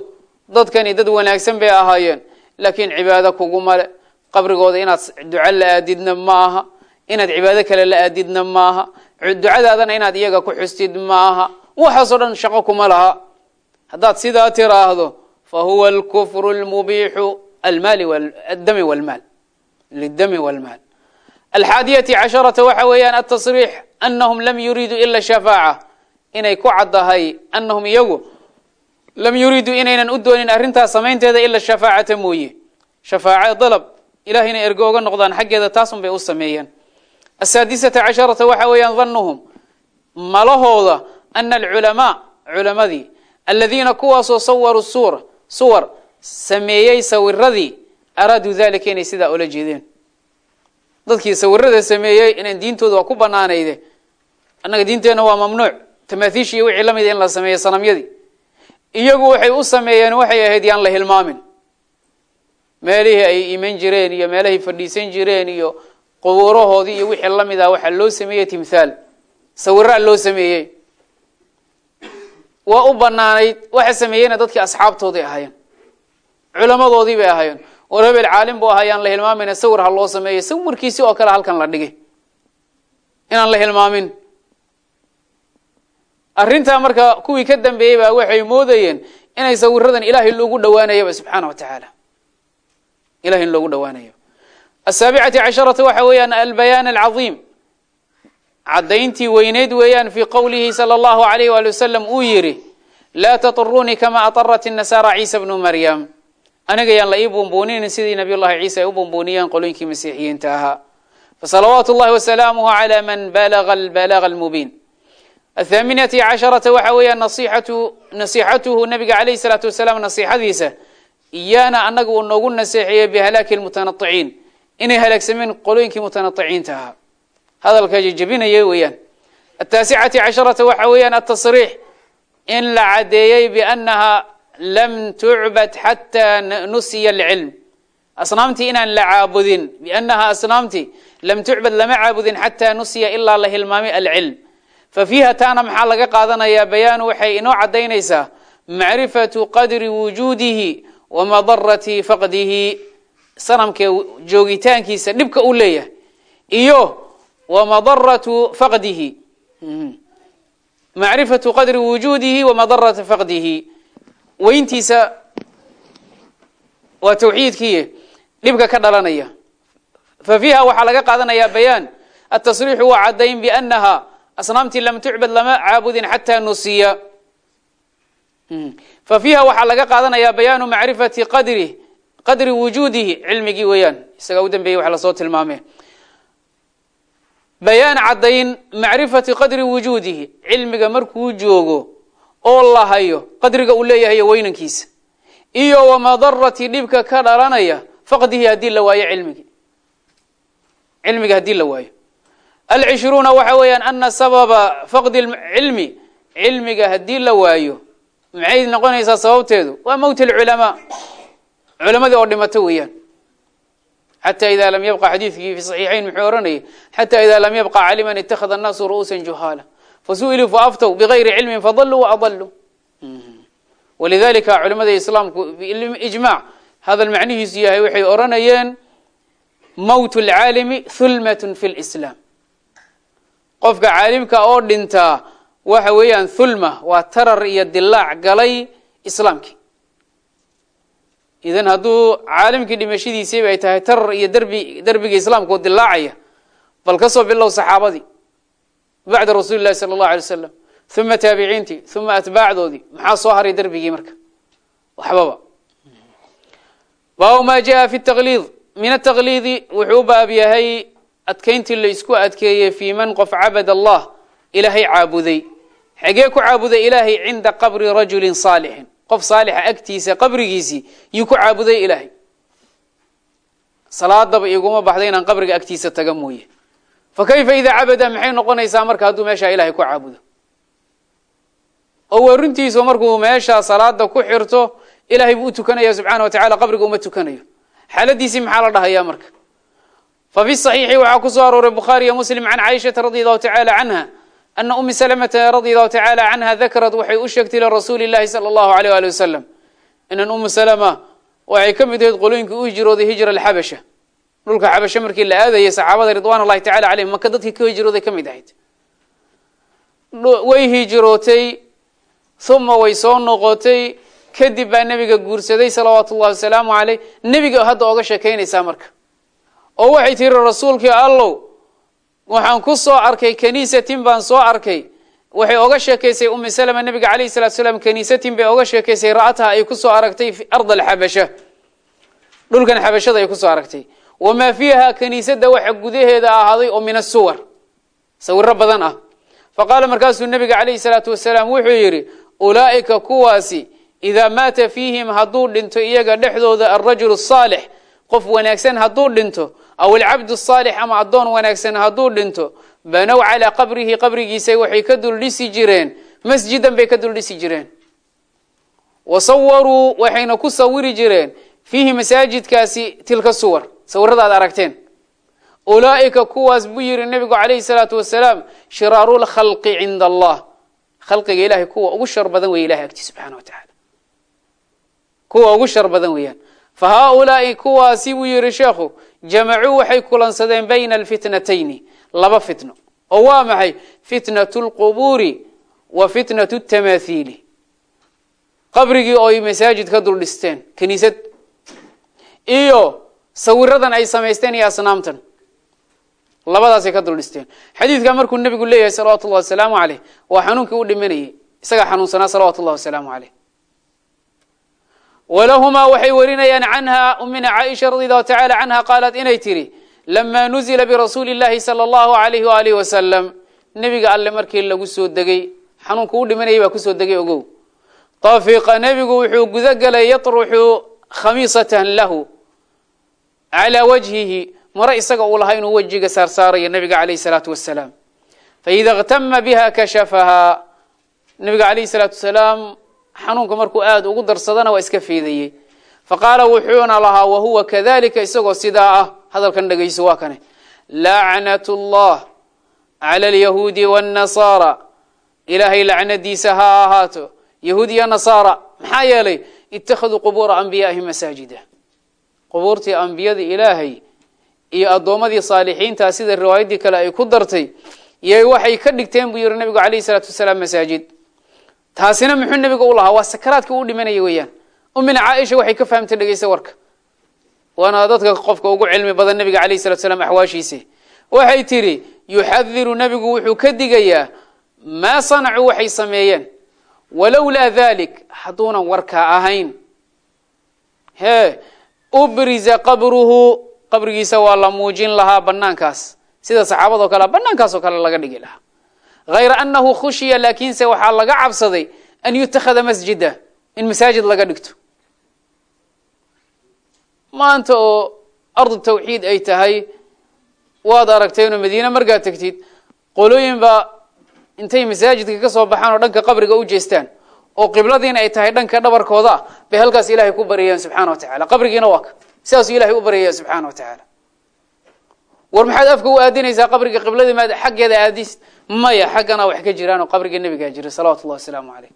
dadkani dad wanaagsan bay ahaayeen. Laakiin cibaado kuguma le qabrigooda inaad duco la aadidna ma aha inaad cibaado kale la aadidna maaha. Ducadaadana inaad iyaga ku xustid maaha. Waxaasoo dhan shaqo kuma laha. Haddaad sidaa tiraahdo fahuwa alkufru lmubixu adami wlmaal lidami wاlmaal alxaadiyati casharata waxa weeyaan atasriix anahum lam yuriiduu ila shafaaca. Inay ku caddahay anahum iyagu lam yuriiduu inaynan u doonin arrintaas samaynteeda ila shafaacata mooye. Shafaaca dalab ilahayna ergo oga noqdaan xaggeeda taasun bay u sameeyeen. Asaadisata casharata waxa weeyaan danuhum malahooda ana alculamaa culamadii aladiina kuwaasoo sawaruu suura suwar sameeyey sawiradii araaduu dalika inay sidaa ula jeedeen. Dadkii sawirada sameeyey inaan diintooda waa ku banaanayde annaga diinteenna waa mamnuuc. Tamaathiishi iyo wixii la mida in la sameeyo sanamyadii iyagu waxay u sameeyeen waxay ahayd yaan la hilmaamin. Meelihii ay iman jireen iyo meelahay fadhiisan jireen iyo qubuurahoodii iyo wixii la mid ah waxaa loo sameeyey timthaal. Sawiraa loo sameeyey. Waa u banaanayd waxa sameeyeyna dadkii asxaabtooday ahaayeen. Culamadoodii bay ahaayeen. War hebel caalim buu ahaayaan la hilmaamayna sawir ha loo sameeyo sawirkiisi oo kale halkan la dhigay. Inaan la hilmaamin arintaa marka kuwii ka dambeeyey waxay moodayeen inay sawiradan ilahay loogu dhawaanayaba subxaana wa tacaala. Loogu dhawaanayo. Asaabicati casharata waxa weeyaan albayaan alcaiim cadayntii weyneyd weeyaan fii qowlihi sala allahu alayh waali wasalam uu yidhi laa taطirunii kama atarat inasaara ciisa bnu maryam. Aniga yaan la ii buunbuuninin sidii nabiy ciisa ay u buunbuuniyeen qolooyinkii masiixiyiinta ahaa. Fasalawaatu llahi wasalaamuh cala man balaga albalaga almubiin athaaminati casharata waxa weeyaan nasiixatu nasiixatuhu nabiga alayh الsalaatu wasalaam nasiixadiisa iyaana anaga uu noogu naseexiyey bihalaaki lmutanaticiin inay halaagsameen qolooyinkii mutanaticiinta ahaa hadalka jejebinaya weeyaan ataasicati casharata waxa weeyaan atasriix in la caddeeyey biannaha lam tucbad xataa nusiya alcilm asnaamtii inaan la caabudin biannaha asnaamtii lam tucbad lama caabudin xataa nusiya ilaa la hilmaamay alcilm fa fiiha taana maxaa laga qaadanayaa bayaanu waxay inoo caddaynaysaa macrifatu qadri wujuudihi wa madarati faqdihi. Sanamka joogitaankiisa dhibka uu leeyahay. Iyo wa madaratu faqdihi. Macrifatu qadri wujuudihi wa madarati faqdihi. Weyntiisa waa tawxiidkii dhibka ka dhalanaya. Fa fiiha waxaa laga qaadanaya bayaan atasriixu waa caddayn asnaamtii lam tucbad lama caabudin xataa nusiya fa fiiha waxaa laga qaadanaya bayaanu macrifati qadri qadri wujuudihi cilmigii weeyaan. Isagaa u dambeeyey wax la soo tilmaame bayaan caddayn macrifati qadri wujuudihi cilmiga markuu joogo oo la hayo qadriga uu leeyahay weynankiisa. Iyo wa madarati dhibka ka dhalanaya faqdihi haddii la waayo cilmigi. Cilmiga haddii la waayo alcishruuna waxa weeyaan ana sababa faqdi cilmi cilmiga haddii la waayo maxay noqonaysaa sababteedu? Waa mowt alculamaa. Culamadii oo dhimato weeyaan. Xata ida lam yabqa xadiidkii fi saxiixayn muxuu ohanayay xata ida lam yabqa caliman ittakhada annaasu ru'uusa juhaala. Fasu'iluu faaftow bigayri cilmin fadaluu waadaluu walidalika culimada islaamku ijmac hadal macnihiisu yahay waxay odhanayeen mowt lcaalimi hulmatun fi lislaam qofka caalimka oo dhintaa waxa weeyaan thulma waa tarar iyo dilaac galay islaamkii idan hadduu caalimkii dhimashadiisiiba ay tahay tarar iyo derbi derbiga islaamka oo dilaacaya bal ka soo bilow saxaabadii bacda rasuuli sala allahu alay wasalam uma taabiciintii uma atbaacdoodii maxaa soo haray derbigii marka? Waxbaba baabu ma jaa fi taqliid min ataqliidi wuxuu baab yahay adkeyntii la isku adkeeyey fii man qof cabad allah ilaahay caabuday. Xagee ku caabuday ilaahay cinda qabri rajulin saalixin qof saalixa agtiisa qabrigiisii yuu ku caabuday ilaahay. Salaadaba iguma baxda inaan qabriga agtiisa taga mooye. Fa kayfa idaa cabada? Maxay noqonaysaa marka hadduu meeshaa ilahay ku caabudo? Oo warintiisu markuu meeshaa salaada ku xirto ilahay buu u tukanaya subxaana wa tacala qabriga uma tukanayo. Xaaladiisii maxaa la dhahayaa marka fa fi saxiixi waxaa ku soo arooray bukhaari iyo muslim can caaishata radi allahu tacala canha ana umi salamata radi allahu tacala canha dakarad waxay u sheegtay lirasuuli llahi sala allahu aleyh ali wasalam inan umu salama waxay ka mid ahayd qolooyinkii u hijrooday hijra alxabasha dhulka xabashe markii la aadayay saxaabada ridwan allahi tacala caleyhim maka dadkii ka hijrooday ka mid ahayd. Way hijrootay uma way soo noqotay kadib baa nebiga guursaday salawaatu ullahi wasalaamu caleyh nebiga hadda oga sheekaynaysaa marka oo waxay tiri rasuulkii allow waxaan ku soo arkay kaniisatin baan soo arkay. Waxay oga sheekaysay umi salama nebiga calayhi salatu salaam kaniisatin bay oga sheekaysay ra'ataha ay ku soo aragtay ard alxabasha dhulkan xabashada ay ku soo aragtay. Wamaa fiiha kaniisada waxa gudaheeda ahaaday oo min asuwar sawiro badan ah. Fa qaala markaasuu nebiga calayhi salaatu wasalaam wuxuu yidhi ulaa'ika kuwaasi idaa maata fiihim hadduu dhinto iyaga dhexdooda alrajulu saalix qof wanaagsan hadduu dhinto aw alcabdu saalix ama addoon wanaagsan hadduu dhinto banow calaa qabrihi qabrigiisa waxay ka duldhisi jireen masjidan bay ka duldhisi jireen wa sawaruu waxayna ku sawiri jireen fiihi masaajidkaasi tilka suwar sawirada aad aragteen ulaa'ika kuwaas buu yihi nebigu calayhi salaatu wasalaam shiraaru lkhalqi cinda allah khalqiga ilahay kuwa ugu shar badan weeye ilahay agti subxana wa tacala kuwa ugu shar badan weeyaan fa haaulaai kuwaasi buu yihi sheekhu jamacuu waxay kulansadeen bayna alfitnatayni. Laba fitno. Oo waa maxay? Fitnatu lqubuuri wa fitnatu tamaathiili. Qabrigii oo ay masaajid ka dul dhisteen kiniisad. Iyo sawiradan ay samaysteen iyo asnaamtan. Labadaasay ka dul dhisteen. Xadiidkaa markuu nebigu leeyahay salawatu ullahi wasalaamu caleyh waa xanuunkii u dhimanayay. Isagaa xanuunsanaa salawatu ullahi wasalaamu caleyh walahumaa waxay warinayaan canha umina caaisha allahu tacala canha qaalat inay tiri lama nuzila birasuuli llahi sala allahu alayhi waalihi wasalam nebiga alle markii lagu soo degay xanuunku u dhimanayay baa ku soo degay ogow tafiqa nebigu wuxuu guda galay yatruxu khamiisatan lahu calaa wajhihi maro isaga uu lahaa inuu wejiga saarsaarayo nebiga calayhi salaatu wasalaam faida اktama biha kashafahaa nebiga calayhi salaatu wasalaam xanuunka markuu aad ugu darsadana waa iska fiidayey faqaala wuxuuna lahaa wahuwa kadalika isagoo sidaa ah. Hadalkan dhegayso waa kane. Lacnat llah cala alyahuudi wannasaara. Ilaahay lacnadiisa ha ahaato. Yahuud iyo nasaara maxaa yeelay ittakhaduu qubuura ambiyaaihi masaajida. Qubuurtii ambiyada ilaahay iyo addoommadii saalixiintaa sida riwaayaddii kale ay ku dartay yay waxay ka dhigteen buu yihi nabigu alayh isalaatu wasalaam masaajid taasina muxuu nebiga u lahaa? Waa sakaraadka u dhimanaya weeyaan. Umina caaisha waxay ka fahamtay dhegeysa warka. Waana dadka qofka ugu cilmi badan nebiga calayhi salatu salaam axwaashiisi waxay tidhi yuxadiru nebigu wuxuu ka digayaa maa sanacuu waxay sameeyeen. Walowlaa dalik hadduunan warkaa ahayn. Hee ubriza qabruhu. Qabrigiisa waa la muujin lahaa banaankaas sida saxaabadoo kale banaankaasoo kale laga dhigi lahaa hayra annahu khushiya laakiinse waxaa laga cabsaday an yutakhada masjida in masaajid laga dhigto maanta oo ardu tawxiid ay tahay waad aragteenoo madiine markaad tegtid qolooyin baa intay masaajidka ka soo baxaan oo dhanka qabriga u jeestaan oo qibladiina ay tahay dhanka dhabarkooda ah bay halkaas ilaahay ku baryayaan subxaana wa tacala qabrigiina waa ka sidaasuu ilahay u baryaya subxaana wa tacaala war maxaad afka u aadinaysaa qabriga qibladii maad xaggeeda aadis maya xaggana wax ka jiraan oo qabriga nebigaa jira. Salawatu ullahi wasalaamu caleyh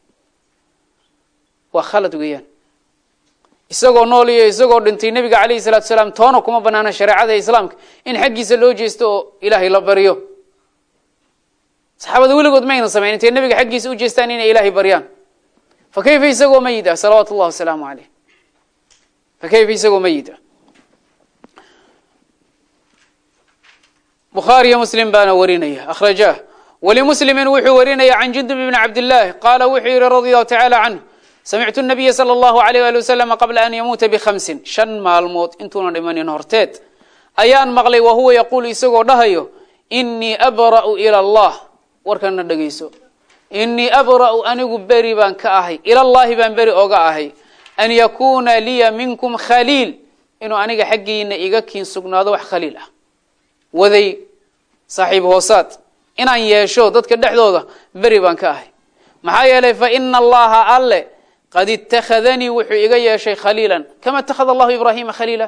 waa khalad weeyaan. Isagoo nool iyo isagoo dhintay nebiga calayhi salatu salaam toona kuma banaana shareecada islaamka. In xaggiisa loo jeesto oo ilaahay la baryo saxaabada weligood mayna samayn intay nebiga xaggiisa u jeestaan inay ilaahay baryaan fa kayfa isagoo mayid ah salawaatu llahi wasalaamu caleyh fa kayfa isagoo mayid ah bukhaariyo muslim baana warinaya. Akhrajaah walimuslimin wuxuu warinaya can jundub bni cabdillaahi qaala wuxuu yihi radi allahu tacaala canhu samictu nabiya sala allahu alayh ali wasalama qabla an yamuuta bikhamsin shan maalmood intuuna dhimanin horteed ayaan maqlay wa huwa yaquulu isagoo dhahayo inii abra'u ila allah. Warkana dhegeyso inii abra'u anigu beri baan ka ahay ilallahi baan beri oga ahay an yakuuna liya minkum khaliil. Inuu aniga xaggiina iga kiin sugnaado wax khaliil ah. Waday saaxiib hoosaad. Inaan yeesho dadka dhexdooda beri baan ka ahay. Maxaa yeelay fa ina allaha alle qad ittakhadanii wuxuu iga yeeshay khaliilan. Kama ittakhada allahu ibraahima khaliila?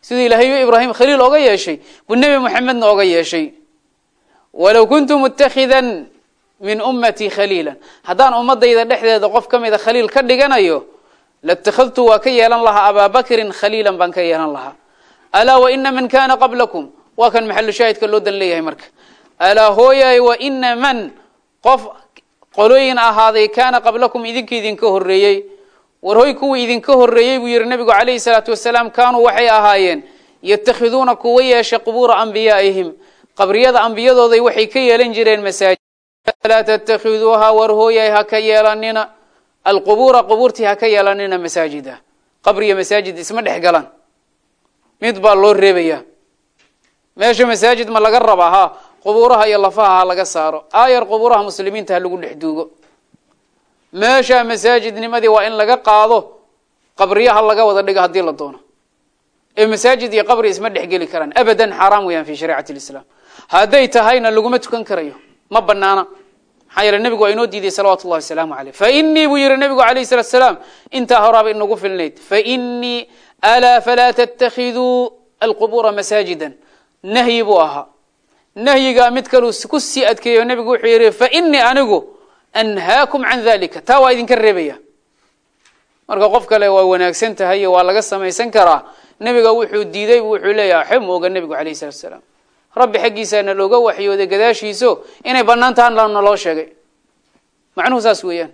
Siduu ilaahayu ibraahim khaliil oga yeeshay buu nebi moxamedna oga yeeshay. Walow kuntu mutakhidan min ummatii khaliilan. Haddaan ummadayda dhexdeeda qof ka mida khaliil ka dhiganayo latakhadtu waa ka yeelan lahaa abaa bakrin khaliilan baan ka yeelan lahaa. Alaa waina man kana qablakum waa kan maxalu shaahidka loo dan leeyahay marka. Alaa hooyaay waina man qof qolooyin ahaaday kaana qablakum idinka idinka horreeyey. War hoy kuwii idinka horreeyey buu yihi nabigu calayhi salaatu wasalaam kaanuu waxay ahaayeen yatakhiduuna kuwa yeesha qubuura ambiyaaihim qabriyada ambiyadooday waxay ka yeelan jireen masaajid. Laa tattakhiduuha war hooyay ha ka yeelanina. Alqubuura qubuurtii ha ka yeelanina masaajida. Qabriya masaajid isma dhex galaan. Mid baa loo reebaya meesha masaajid ma laga rabaa ha? Qubuuraha iyo lafaha ha laga saaro. Aayar qubuuraha muslimiinta ha lagu dhex duugo. Meesha masaajidnimadii waa in laga qaado qabriyaha laga wada dhigo haddii la doono. Ee masaajid iyo qabri isma dhexgeli karaan. Abadan xaaraam weeyaan fi shariicati lislaam. Hadday tahayna laguma tukan karayo. Ma banaana maxaa yeele nebigu waa inoo diiday salawatu llahi wasalaamu aleyh fa inii buu yihi nebigu alayh salatu salaam intaa horaaba inagu filnayd. Fa inii alaa falaa tattakhiduu alqubuura masaajidan nahyi buu ahaa. Nahyigaa mid kaluu ku sii adkeeyo nebigu wuxuu yihi fa inii anigu anhaakum can dalika taa waa idinka reebaya. Marka qof kale waa wanaagsan tahay waa laga samaysan karaa nebiga wuxuu diiday wuxuu leeyaha xe mooga nebigu alayh salatu salaam rabbi xaggiisaana looga waxyooday gadaashiiso inay banaan tahan naloo sheegay. Macnuhu saas weeyaan.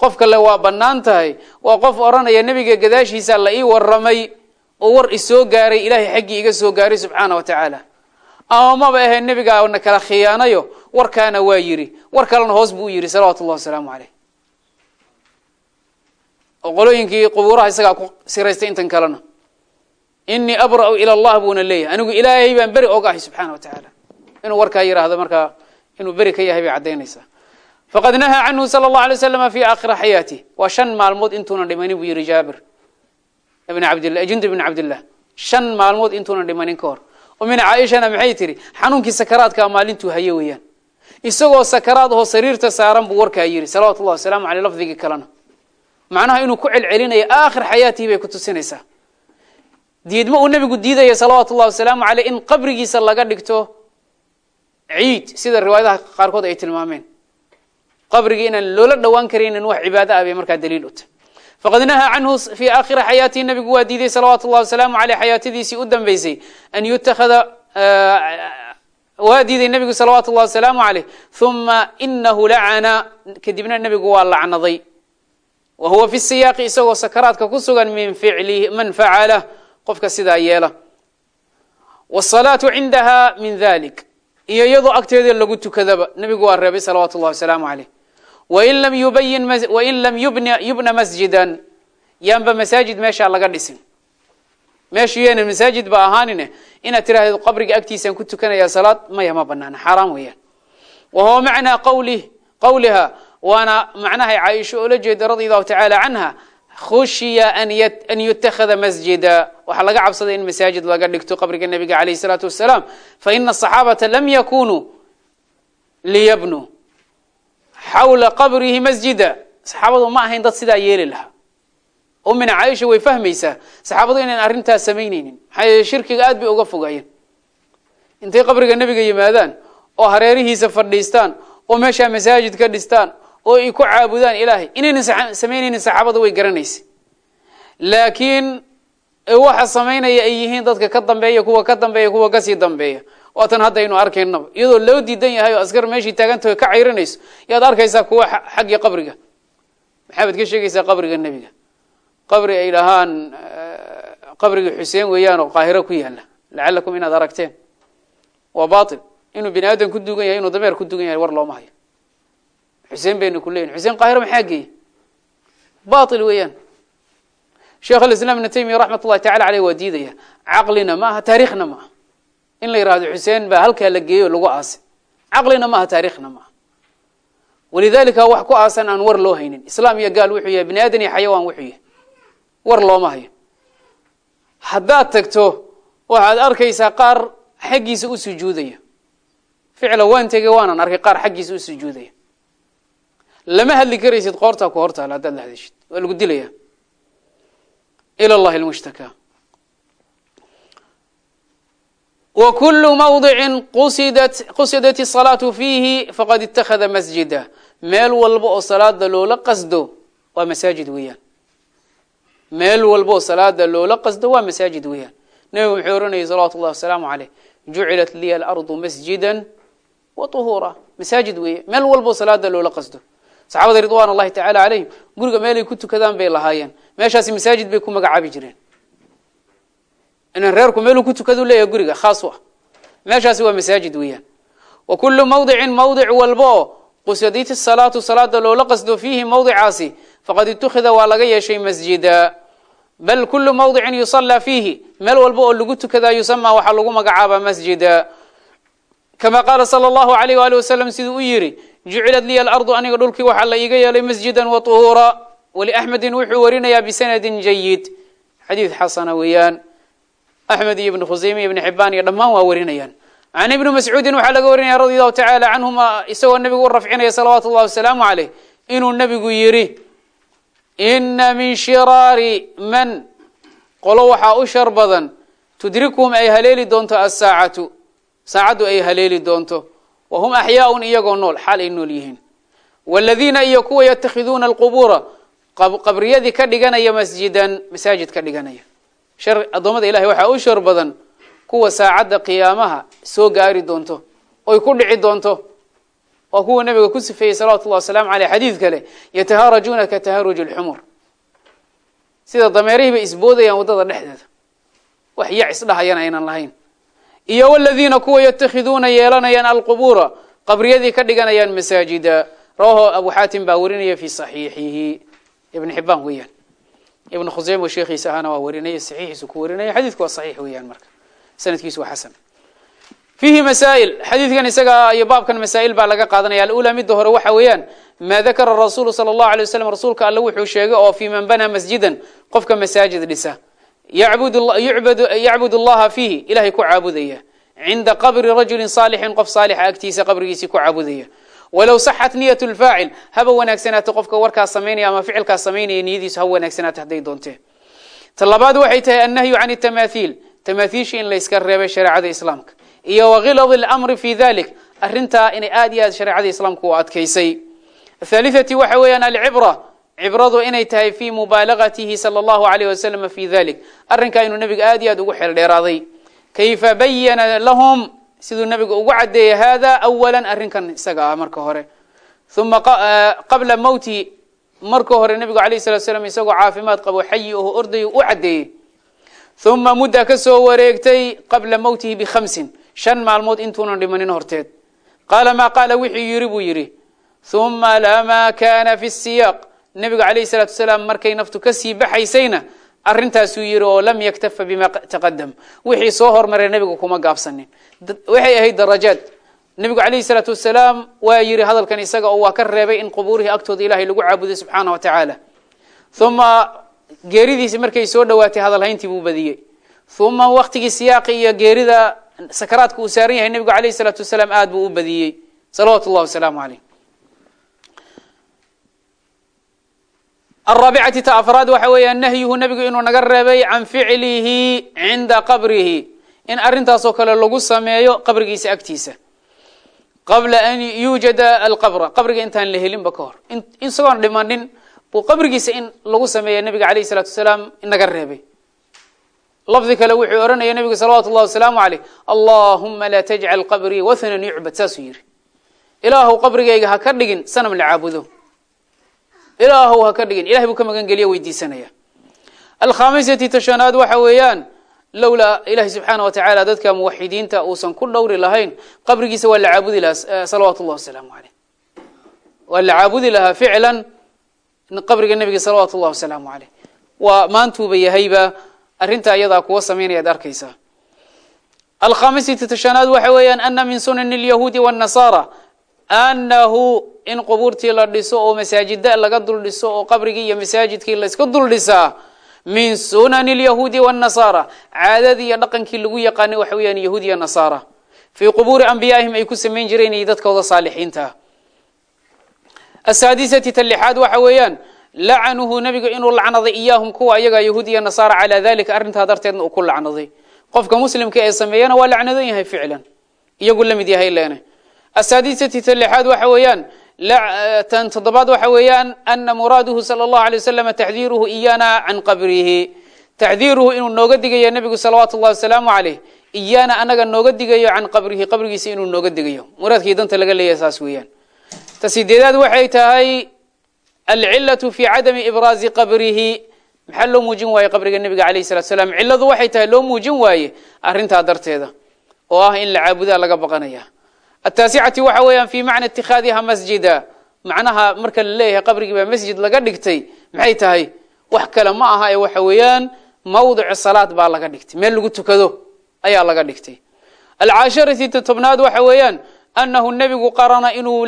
Qof kale waa bannaan tahay waa qof odhanaya nebiga gadaashiisa la ii waramay oo war isoo gaaray ilaahay xaggii iga soo gaaray subxaana wa tacaala. Ama maba ahayn nebigaa na kala khiyaanayo warkaana waa yiri war kalena hoos buu yiri salawatu llahi wasalaamu caleyh oo qolooyinkii qubuuraha isagaa ku siraystay intan kalena. Inii abra'u ila allah buuna leeyahay. Anigu ilaahay baan beri oga ahay subxaana wa tacaala. Inuu warkaa yidhaahdo markaa inuu beri ka yahay bay caddaynaysaa. Faqad nahaa canhu sala allahu alay waslama fi aakhiri xayaatih waa shan maalmood intuuna dhimanin buu yihi jaabir ibn cabdillah jundub ibn cabdillah shan maalmood intuuna dhimanin ka hor. Min caaishana maxay tihi xanuunkii sakaraadkaa maalintuu haye weeyaan. Isagoo sakaraad oo sariirta saaran buu warkaa yidhi salawatu llahi wasalaamu aleyh lafdigii kalena. Macnaha inuu ku celcelinayo aakhir xayaatihi bay ku tusinaysaa. Diidmo uu nebigu diidaya salawaatu llahi wasalaamu aleyh in qabrigiisa laga dhigto ciid sida riwaayadaha qaarkood ay tilmaameen. Qabrigii inaan loola dhowaan karaynin wax cibaado ah bay markaa daliil u tahy faqad nahaa canhu fi aakhiri xayaatihi nebigu waa diiday salawaatu llahi wasalaamu aleyh xayaatadiisii u dambeysay an yutakhada waa diiday nebigu salawaatu llahi wasalaamu aleyh huma inahu lacana kadibna nebigu waa lacnaday. Wa huwa fi siyaaqi isagoo sakaraadka ku sugan min ficlihi man facala qofka sidaa yeela. Wsalaatu cindaha min dalik iyo iyadoo agteeda lagu tukadaba nebigu waa reebay salawaatu llahi wasalaamu aleyh wain lam yubayin wain lam yubna yubna masjidan yaanba masaajid meeshaa laga dhisin meeshu yeena masaajid ba ahaanine inaad tiraahdeed qabriga agtiisaan ku tukanaya salaad maya ma banaana xaaraam weeyaan wa huwa macnaa qawlih qawliha waana macnahay caaisha oola jeeda radi allahu tacaala canha khushiya an yutakhada masjida waxaa laga cabsaday in masaajid laga dhigto qabriga nebiga alayh الsalaatu wasalaam faina asaxaabata lam yakunuu liyabnuu xawla qabrihi masjida. Saxaabadu ma ahayn dad sidaa yeeli lahaa. Umina caaisha way fahmaysaa saxaabadu inayn arrintaas samaynaynin. Maxaa yeele shirkiga aad bay uga fogaayeen. Intay qabriga nebiga yimaadaan oo hareerihiisa fadhiistaan oo meeshaa masaajid ka dhistaan oo ay ku caabudaan ilaahay inaynan samaynaynin saxaabada way garanaysa laakiin waxa samaynaya ay yihiin dadka ka dambeeya kuwa ka dambeeya kuwa ka sii dambeeya waatan haddaynu arkaynaba iyadoo loo diidan yahay oo askar meeshii taagantaho ka cayrinayso yaad arkaysaa kuwa xaggii qabriga. Maxaabad ka sheegaysaa qabriga nebiga. Qabri ay dhahaan qabrigii xuseen weeyaan oo qaahiro ku yaalla lacalakum inaad aragteen. Waa bail inuu bini aadam ku dugan yahay inuu dameer ku dugan yahay war looma xuseen baynu ku leeyihiin xuseen qaahiro maxaa geeyey? Bail weeyaan. Sheekh alislaam ibnu taymiya raxmat ullahi tacala aleyh waa diidaya. Caqlina ma aha taarikhna ma aha in la yihahdo xuseen baa halkaa la geeyo lagu aasay caqlina maaha taariikhna maaha. Walidalika wax ku aasan aan war loo haynin. Islaam iyo gaal wuxuu yahay bini aadan iyo xayawaan wuxuu yahay. War looma hayo. Haddaad tagto waxaad arkaysaa qaar xaggiisa u sujuudaya ficla waan tegey waanan arkay qaar xaggiisa u sujuudaya lama hadli karaysid qoortaa ku hortaal haddaad la hadashid waa lagu dilaya ila allahi lmushtaka wkulu موضع qusidat isalaatu fiihi faqad itakhada masjida. Meel walba oo salaada loola qasdo waa masaajid weeyaan. Meel walba oo salaada loola qasdo waa masaajid weeyaan. Nabigu muxuu oranayay salawatu llahi wasalaamu caleyh jucilat liya alardu masjida wa uhuura masaajid weeye meel walba oo salaada loola qasdo. Saxaabada ridwan allahi tacaala calayhim guriga meelay ku tukadaan bay lahaayeen. Meeshaasi masaajid bay ku magacaabi jireen inan reerku meeluu ku tukadu leeyahay guriga khaas u ah meeshaasi waa masaajid weeyaan wa kulu mawdicin mawdic walba oo qusadit salaatu salaada loola qasdo fiihi mawdicaasi faqad itukida waa laga yeeshay masjida bal kulu mawdicin yusallaa fiihi meel walba oo lagu tukadaa yusamaa waxaa lagu magacaabaa masjida kama qaala sala allahu alayh waali wasalam siduu u yidhi jucilat liya alardu aniga dhulkii waxaa la iiga yeelay masjida wa axmed iyo ibn khuseyme iyo ibn xibaan iyo dhammaan waa warinayaan can ibni mascuudin waxaa laga warinaya radi allahu tacala canhuma isagoo nebigu u rafcinaya salawaatu llahi wasalaamu caleyh inuu nebigu yidhi ina min shiraari man qolo waxaa u shar badan tudrikuhum ay haleeli doonto asaacatu saacaddu ay haleeli doonto wa hum axyaaun iyagoo nool xaal ay nool yihiin waladiina iyo kuwa yatakhiduuna alqubuura qabriyadii ka dhiganaya masjidan masaajid ka dhiganaya addoommada ilahay waxaa u shar badan kuwa saacadda qiyaamaha soo gaari doonto oy ku dhici doonto waa kuwa nebiga ku sifeeyey salawatu llahi wasalaamu aleyh xadiid kale yatahaarajuuna ka taharuji lxumur sida dameerihii bay isboodayaan waddada dhexdeeda. Wax yac isdhahayana aynan lahayn. Iyo waladiina kuwa yatakhiduuna yeelanayaan alqubuura qabriyadii ka dhiganayaan masaajida. Rawaho abu xaatim baa warinaya fi saxiixihi. Ibn xibaan weeyaan ibn khuseyme sheekhiisa ahana waa warinaya saxiixiisu ku warinaya xadiidku waa saxiix weeyaan marka. Sanadkiisu waa xasan. Fiihi masaa'il. Xadiidkan isaga iyo baabkan masaa'il baa laga qaadanaya. Alula midda hore waxa weeyaan maa dakara rasuulu sala allahu alay wasalam rasuulka alle wuxuu sheegay oo fii man banaa masjidan qofka masaajid dhisa. Yacbud allaha fiihi. Ilahay ku caabudaya. Cinda qabri rajulin saalixin qof saalixa agtiisa qabrigiisii ku caabudaya walow saxat niyat lfaacil haba wanaagsanaato qofka warkaas samaynaya ama ficilkaas samaynaya niyadiisu ha wanaagsanaato hadday doontee. Ta labaad waxay tahay annahyu can tamaathiil tamaathiilshi in layska reebay shareecada islaamka. Iyo wakhilad lamri fi dalik arintaa inay aad iyo aad shareecada islaamka u adkaysay. Athalithati waxa weeyaan alcibra cibradu inay tahay fi mubaalagatihi sala allahu alayh wasalam fi dalik arrinkaa inuu nebiga aad iyo siduu nebigu ugu caddeeyey hada awala arrinkan isaga ah marka hore. Uma qabla mowti marka hore nebigu alayh salatu slam isagoo caafimaad qabo xayi oho ordayo u caddeeyey. Uma mudda ka soo wareegtay qabla mowtihi bikhamsin shan maalmood intuunan dhimanin horteed. Qaala maa qaala? Wixuu yiri buu yidhi uma lama kana fi siyaaq nebigu alayh salatu salaam markay naftu ka sii baxaysayna arrintaasuu yidhi oo lam yaktafa bima taqadam wixii soo hormaray nebigu kuma gaabsanin. Waxay ahayd darajaad. Nebigu alayhi salaatu wasalaam waa yidhi hadalkan isaga oo waa ka reebay in qubuurihii agtooda ilahay lagu caabuday subxaana wa tacaala. Uma geeridiisi markay soo dhowaatay hadalhayntii buu badiyey. Uma waktigii siyaaqi iyo geerida sakaraadka uu saaran yahay nebigu alayh salaatu wasalaam aad buu u badiyey. Salawaatu llahi wasalaamu aleyh araabicati ta afraad waxa weeya nahyuhu nebigu inuu naga reebay can ficlihi cinda qabrihi in arrintaasoo kale lagu sameeyo qabrigiisa agtiisa qabla an yuujada alqabra qabriga intaan la helinba ka hor isagoon dhimanin buu qabrigiisa in lagu sameeya nebiga alayh salatu wasalaam naga reebay lafdi kale wuxuu odhanaya nebigu salawaatu ullahi wasalaamu caleyh allahuma laa tajcal qabrii wathanan yucbad saasuu yidhi ilaahow qabrigayga ha ka dhigin sanam la caabudo ilaahow ha ka dhigin. Ilahay buu ka magan weydiisanaya. Alkhamisati tashanaad waxa weeyaan lowlaa ilahi subxaana wa tacaala dadka muwaxidiinta uusan ku dhowri lahayn qabrigiisa waa la caabudi lahaa salawaatu ullahi wasalaamu caleyh waa la caabudi lahaa ficlan qabriga nebiga salawaatu wasalaamu caleyh waa maantuuba yahayba arrinta iyadaa kuwa samaynayaad arkaysaa. Alkhamisati tashanaad waxa weeyaan ana min sunani alyahuudi wاnnasaara anahu in qubuurtii la dhiso oo masaajida laga dul dhiso oo qabrigii iyo masaajidkii layska dul dhisaa min sunani alyahuudi wاnnasaara caadadii iyo dhaqankii lagu yaqaanay waxa weeyaan yahuud iyo nasaara. Fii qubuuri ambiyaa'ihim ay ku samayn jireen iyo dadkooda saalixiinta. Asaadisati talixaad waxa weeyaan lacanuhu nebigu inuu lacnaday iyaahum kuwa ayaga yahuud iyo nasaara calaa dalika arrintaa darteedna uu ku lacnaday. Qofka muslimka ee sameeyana waa lacnadan yahay ficlan. Iyagu la mid yahay leene. Asaadisati talixaad waxa weeyaan tan toddobaad waxa weeyaan ana muraaduhu sala allahu alay wasalam taxdiiruhu iyana can qabrihi taxdiiruhu inuu nooga digayo nebigu salawaatu ullahi wasalaamu caleyh iyaana anaga nooga digayo can qabrihi qabrigiisa inuu nooga digayo muraadkii danta laga leeyahay saas weeyaan ta sideedaad waxay tahay alcilatu fi cadami ibraazi qabrihi maxaa loo muujin waaye qabriga nebiga alayh salatu salaam cilladu waxay tahay loo muujin waaye arrintaa darteeda oo in la caabudaa laga ataasicati waxa weeyaan fi macna itikhaadiha masjida. Macnaha marka la leeyahay qabrigii baa masjid laga dhigtay maxay tahay? Wax kale ma aha ee waxa weeyaan mawdicu salaad baa laga dhigtay. Meel lagu tukado ayaa laga dhigtay. Alcaasharati tobnaad waxa weeyaan annahu nebigu qarana inuu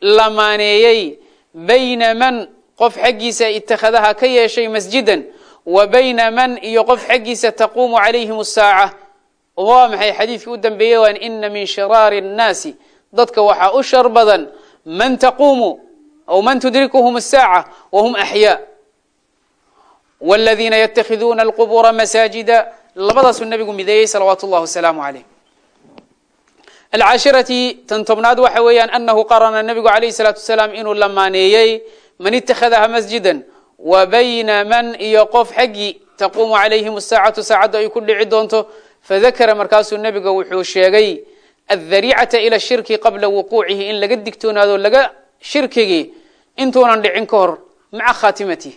lamaaneeyey bayna man qof xaggiisa itakhadaha ka yeeshay masjidan wa bayna man iyo qof xaggiisa taquumu calayhim asaaca waa maxay xadiidkii u dambeeyey waan ina min shiraari الnaasi dadka waxaa u shar badan man taquumu aw man tudrikuhum الsaaca wahum axyaa wاladiina yatakhiduuna alqubura masaajida labadaasuu nebigu mideeyey salawaatu اllah wasalaamu calayh alcaashirati tan tobnaad waxa weeyaan anahu qarana nebigu alayh الsalaatu wasalaam inuu lamaaneeyey man itakhadaha masjida wa bayna man iyo qof xaggii taquumu calayhim asaacatu saacadda ay ku dhici doonto fadakara markaasuu nebiga wuxuu sheegay addariicata ila shirki qabla wuquucihi in laga digtoonaado laga shirkigii intuunan dhicin ka hor maca khaatimatihi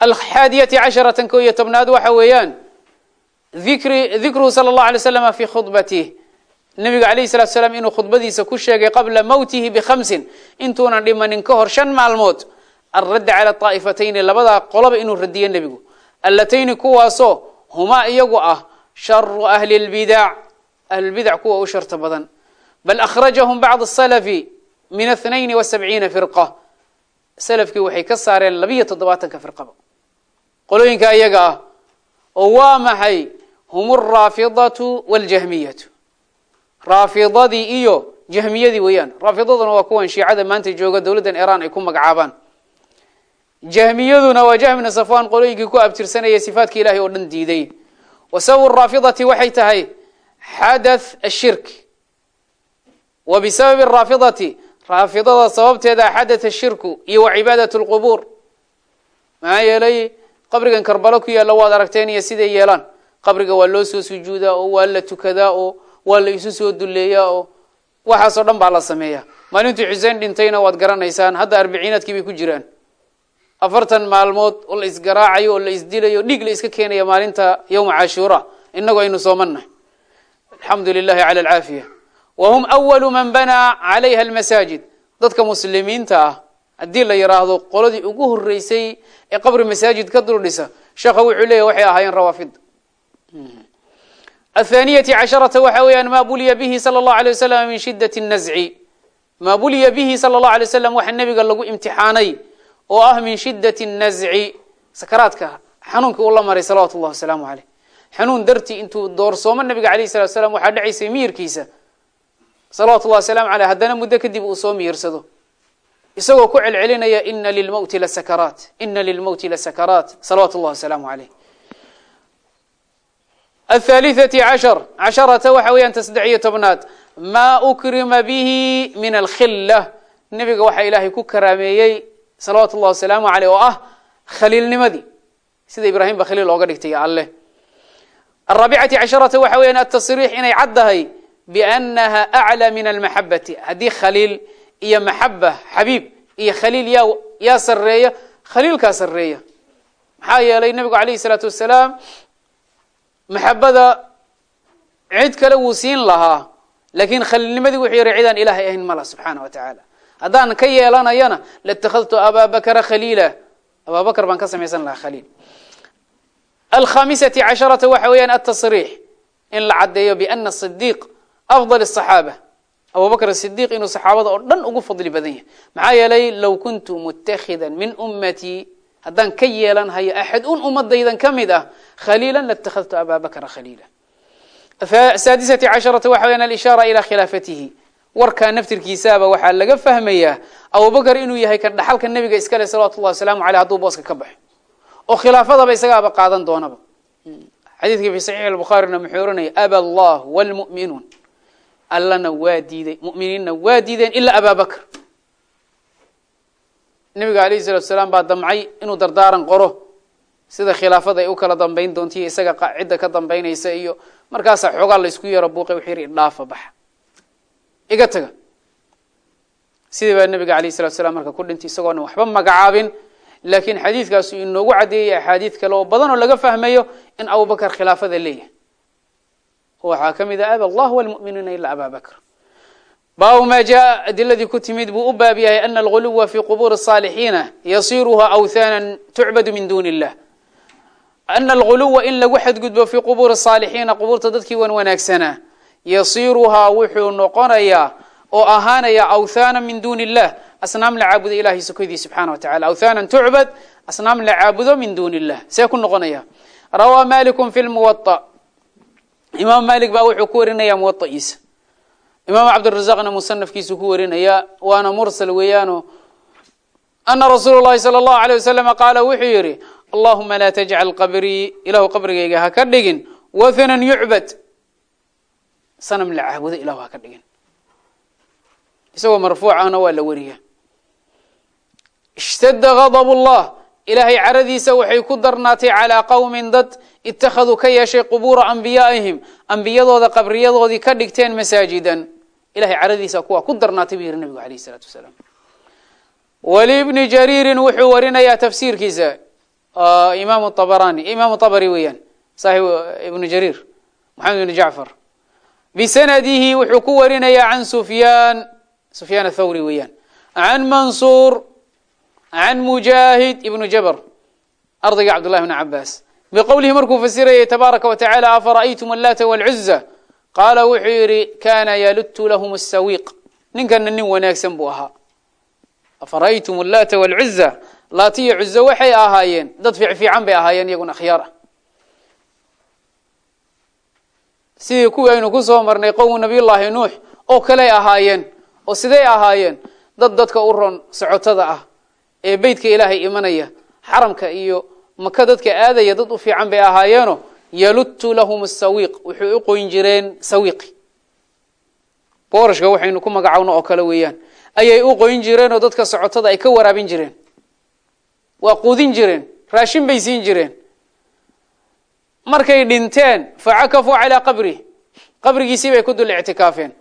alxaadiyati casharatan ko iyo tobnaad waxa weeyaan dikruhu sala allahu alay slam fi khudbatih nebiga alayh salatu salaam inuu khudbadiisa ku sheegay qabla mowtihi bikhamsin intuunan dhimanin ka hor shan maalmood alradda cala طaa'ifatayni labadaa qoloba inuu radiyo nebigu allatayni kuwaasoo humaa iyagu ah sharu ahli اlbidac ahlulbidac kuwa u sharta badan bal akhrajahum bacd الsalafi min اثnayn وasabciina firqa salafkii waxay ka saareen labiyo toddobaatanka firqaba qolooyinka iyaga ah oo waa maxay hum الraafidatu wاljahmiyatu raafidadii iyo jahmiyadii weeyaan raafidaduna waa kuwan shiicada maanta jooga dowladdan iran ay ku magacaabaan jahmiyaduna waa jahmina safwan qolooyinkii ku abtirsanaya sifaadka ilahay oo dhan diiday. Wa sababu raafidati waxay tahay xadath ashirk wa bisababi raafidati raafidada sababteeda xadath ashirku iyo wa cibaadat lqubuur maxaa yeelay qabrigan karbalo ku yaalla waad aragteen iyo siday yeelaan. Qabriga waa loo soo sujuudaa oo waa la tukadaa oo waa la isu soo duleeyaa oo waxaasoo dhan baa la sameeya maalintuu xusein dhintayna waad garanaysaan hadda arbiciinaadkii bay ku jiraan afartan maalmood oo la isgaraacayo oo la isdilayo dhiig la iska keenaya maalinta yowma cashuura inagu aynu soomannahay alxamdu lilahi cala alcaafiya. Wa hum awalu man banaa calayha almasaajid. Dadka muslimiinta ah haddii la yidhaahdo qoladii ugu horeysay ee qabri masaajid ka dul dhisa sheekha wuxuu leeyahy waxay ahaayeen rawaafid. Athaniyati casharata waxa weeyaan ma buliya bihi sala allahu alay wasalam min shidat nazci. Ma buliya bihi sala allahu alay wasalam waxa nebiga lagu imtixaanay oo ah min shidat nazci sakaraadka xanuunkii uu la maray salawatu llahi wasalaamu caleyh xanuun dartii intuu doorsoomo nabiga alayh salatu salam waxaa dhacaysay miyirkiisa salawatu llahi wasalamu aleyh haddana muddo kadib uu soo miyirsado isagoo ku celcelinaya ina lilmowti lasakaraat ina lilmowti lasakaraat salawatu llahi wasalaamu caleyh athaalithati cashar casharata waxa weeyaan ta saddex iyo tobnaad. Maa ukrima bihi min alkhilla nebiga waxaa ilaahay ku karaameeyey salawaatu ullahi wasalaamu caleyh oo ah khaliilnimadii. Sida ibraahim baa khaliil looga dhigtay alleh araabicati casharata waxa weeyaan atasriix inay caddahay biannaha aclaa min almaxabati haddii khaliil iyo maxaba xabiib iyo khaliil yaa yaa sareeya khaliilkaa sareeya maxaa yeelay nabigu alayhi salaatu wasalaam maxabada cid kale wuu siin lahaa laakiin khaliilnimadii wuxuu yihi cidaan ilaahay ahayn mala subxaana wa tacaala haddaan ka yeelanayana latakhadtu abaa bakra khaliila abaa bakr baan ka samaysan lahaa khaliil alkhamisati casharata waxa weeyaan atasriix in la caddeeyo biana sidiiq afdal الصaxaaba abu bakr sidiq inuu saxaabada oo dhan ugu fadli badan yahay maxaa yeelay low kuntu mutakida min ummatii haddaan ka yeelan hayo axad un ummadaydan ka mid ah khaliila latakhadtu abaa bakra khaliila saadisati casharata waxa weyan alishaara ilaa khilaafatihi warkaa naftirkiisaaba waxaa laga fahmayaa abubakr inuu yahay kan dhaxalka nebiga iskale salawatu llahi wasalaamu aleyh haduu booska ka baxo. Oo khilaafadaba isagaaba qaadan doonaba. Xadiidkii fi saxiix albukhaarina muxuu oranaya aba allah wlmu'minuun allana waa diiday muminiinna waa diideen ilaa abaa bakr nebiga alayhi salatu salaam baa damcay inuu dardaaran qoro. Sida khilaafada ay u kala dambayn doonta isaga cidda ka dambaynaysa iyo markaasaa xoogaa la isku yaro buuqay wuxuu yidhi idhaafa baxa iga taga sidii baa nebiga alayh salatu salam marka ku dhintay isagoona waxba magacaabin laakiin xadiidkaasu inoogu caddeeyay axaadiid kale oo badan oo laga fahmayo in abubakr khilaafada leeyahay waxaa ka mid ah aba allah wlmu'minuuna ila abaa bakr baabu ma jaa adiladii ku timid buu u baab yahay ana alguluwa fi qubuuri الصaalixiina yasiruha awthana tucbadu min duni اllah ana alguluwa in lagu xadgudbo fi qubuuri الصaalixiina qubuurta dadkii wan wanaagsanaa yasiiruhaa wuxuu noqonayaa oo ahaanaya awhaana min duuni illah asnaam la caabudo ilahay sokoydii subxana wa tacala awhaanan tucbad asnaam la caabudo min duuni illah see ku noqonaya. Rawaa malikun fi lmuwaa imaam malik baa wuxuu ku warinaya muwaaiisa imaam cabdiraaqna musanafkiisuu ku warinaya waana mursal weeyaano. Ana rasuul lahi sal allahu aleyh wasalama qaala wuxuu yidhi allahuma laa tajcal qabrii ilahu qabrigayga ha ka dhigin wathanan yucbad sanam la caabudo ilahu ha ka dhigin isagoo marfuucana waa la weriya ishtada gadab ullah ilaahay caradiisa waxay ku darnaatay calaa qowmin dad ittakhaduu ka yeeshay qubuura ambiyaaihim ambiyadooda qabriyadoodii ka dhigteen masaajidan. Ilahay caradiisa kuwaa ku darnaatay buu yihi nabigu alayh isalaatu wasalaam. Walibni jariirin wuxuu warinayaa tafsiirkiisa ah, imaamu abarani imaamu abari weeyaan saaxib ibnu jariir maxamed ibni jacfar bisanadihi wuxuu ku warinayaa can sufyaan sufyaan athawri weeyaan can mansuur can mujaahid ibnu jabr ardayga cabdullahi bni cabaas biqowlihi markuu fasirayay tabaaraka wa tacala afara'aytum allaata walcuza qaala wuxuu yidhi kana yalutu lahum sawiiq ninkana nin wanaagsan buu ahaa. Afara'aytum allaata walcuza laatiyo cuzo waxay ahaayeen. Dad fiicfiican bay ahaayeen iyaguna akhyaar ah. Sidii kuwii aynu ku soo marnay qowmu nabiy llaahi nuux oo kaley ahaayeen oo siday ahaayeen? Dad dadka u ron socotada ah ee beytka ilaahay imanaya xaramka iyo maka dadka aadaya dad u fiican bay ahaayeeno yalutu lahum sawiiq wuxuu u qoyn jireen sawiiqi boorashka waxaynu ku magacowno oo kale weeyaan. Ayay u qoyn jireenoo dadka socotada ay ka waraabin jireen. Waa quudin jireen raashin bay siin jireen markay dhinteen facakafuu calaa qabrih qabrigiisii bay ku dul ictikaafeen.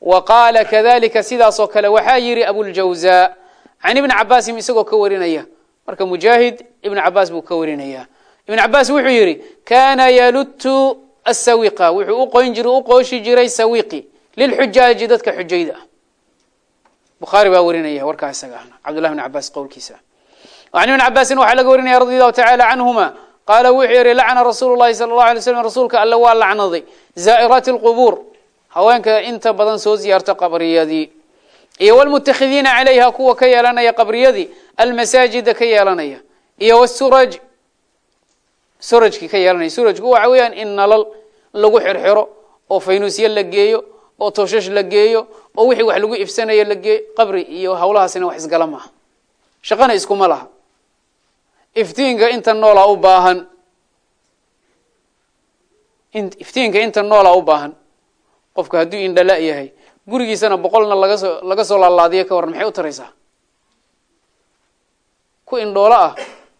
Wa qaala kadalika sidaas oo kale waxaa yihi abuljawza can ibni cabaasin isagoo ka warinaya. Marka mujaahid ibn cabaas buu ka warinaya. Ibn cabaas wuxuu yihi kana yalutu asawiqa wuxuu uqoyn jir u qooshi jiray sawiqi. Lilxujaaji dadka xujayda ah. Bukhaari baa warinaya warkaa isaga cabdullahi bn cabaas qowlkiisa. An ibn cabaasin waxaa laga warinaya radi allahu tacala canhuma qaala wuxuu yihi lacna rasuulu llahi sala allahu alay rasuulka alle waa lacnaday. Zaa'iraati alqubuur haweenka inta badan soo ziyaarta qabriyadii. Iyo wlmutakhidiina calayha kuwa ka yeelanaya qabriyadii almasaajida ka yeelanaya. Iyo wsuraj surajki ka yeelanaya. Surajku waxa weeyaan in nalal lagu xirxiro oo faynuusye la geeyo oo tooshash la geeyo oo wixii wax lagu ifsanayo la geeyo qabri iyo hawlahaasina wax isgala maaha. Shaqana iskuma laha iftiinka inta noolaa u baahan iftiinka inta noolaa u baahan qofka hadduu indhala yahay gurigiisana boqolna lagasoo laga soo laalaadiyo ka waran maxay u taraysaa? Ku indhoolo ah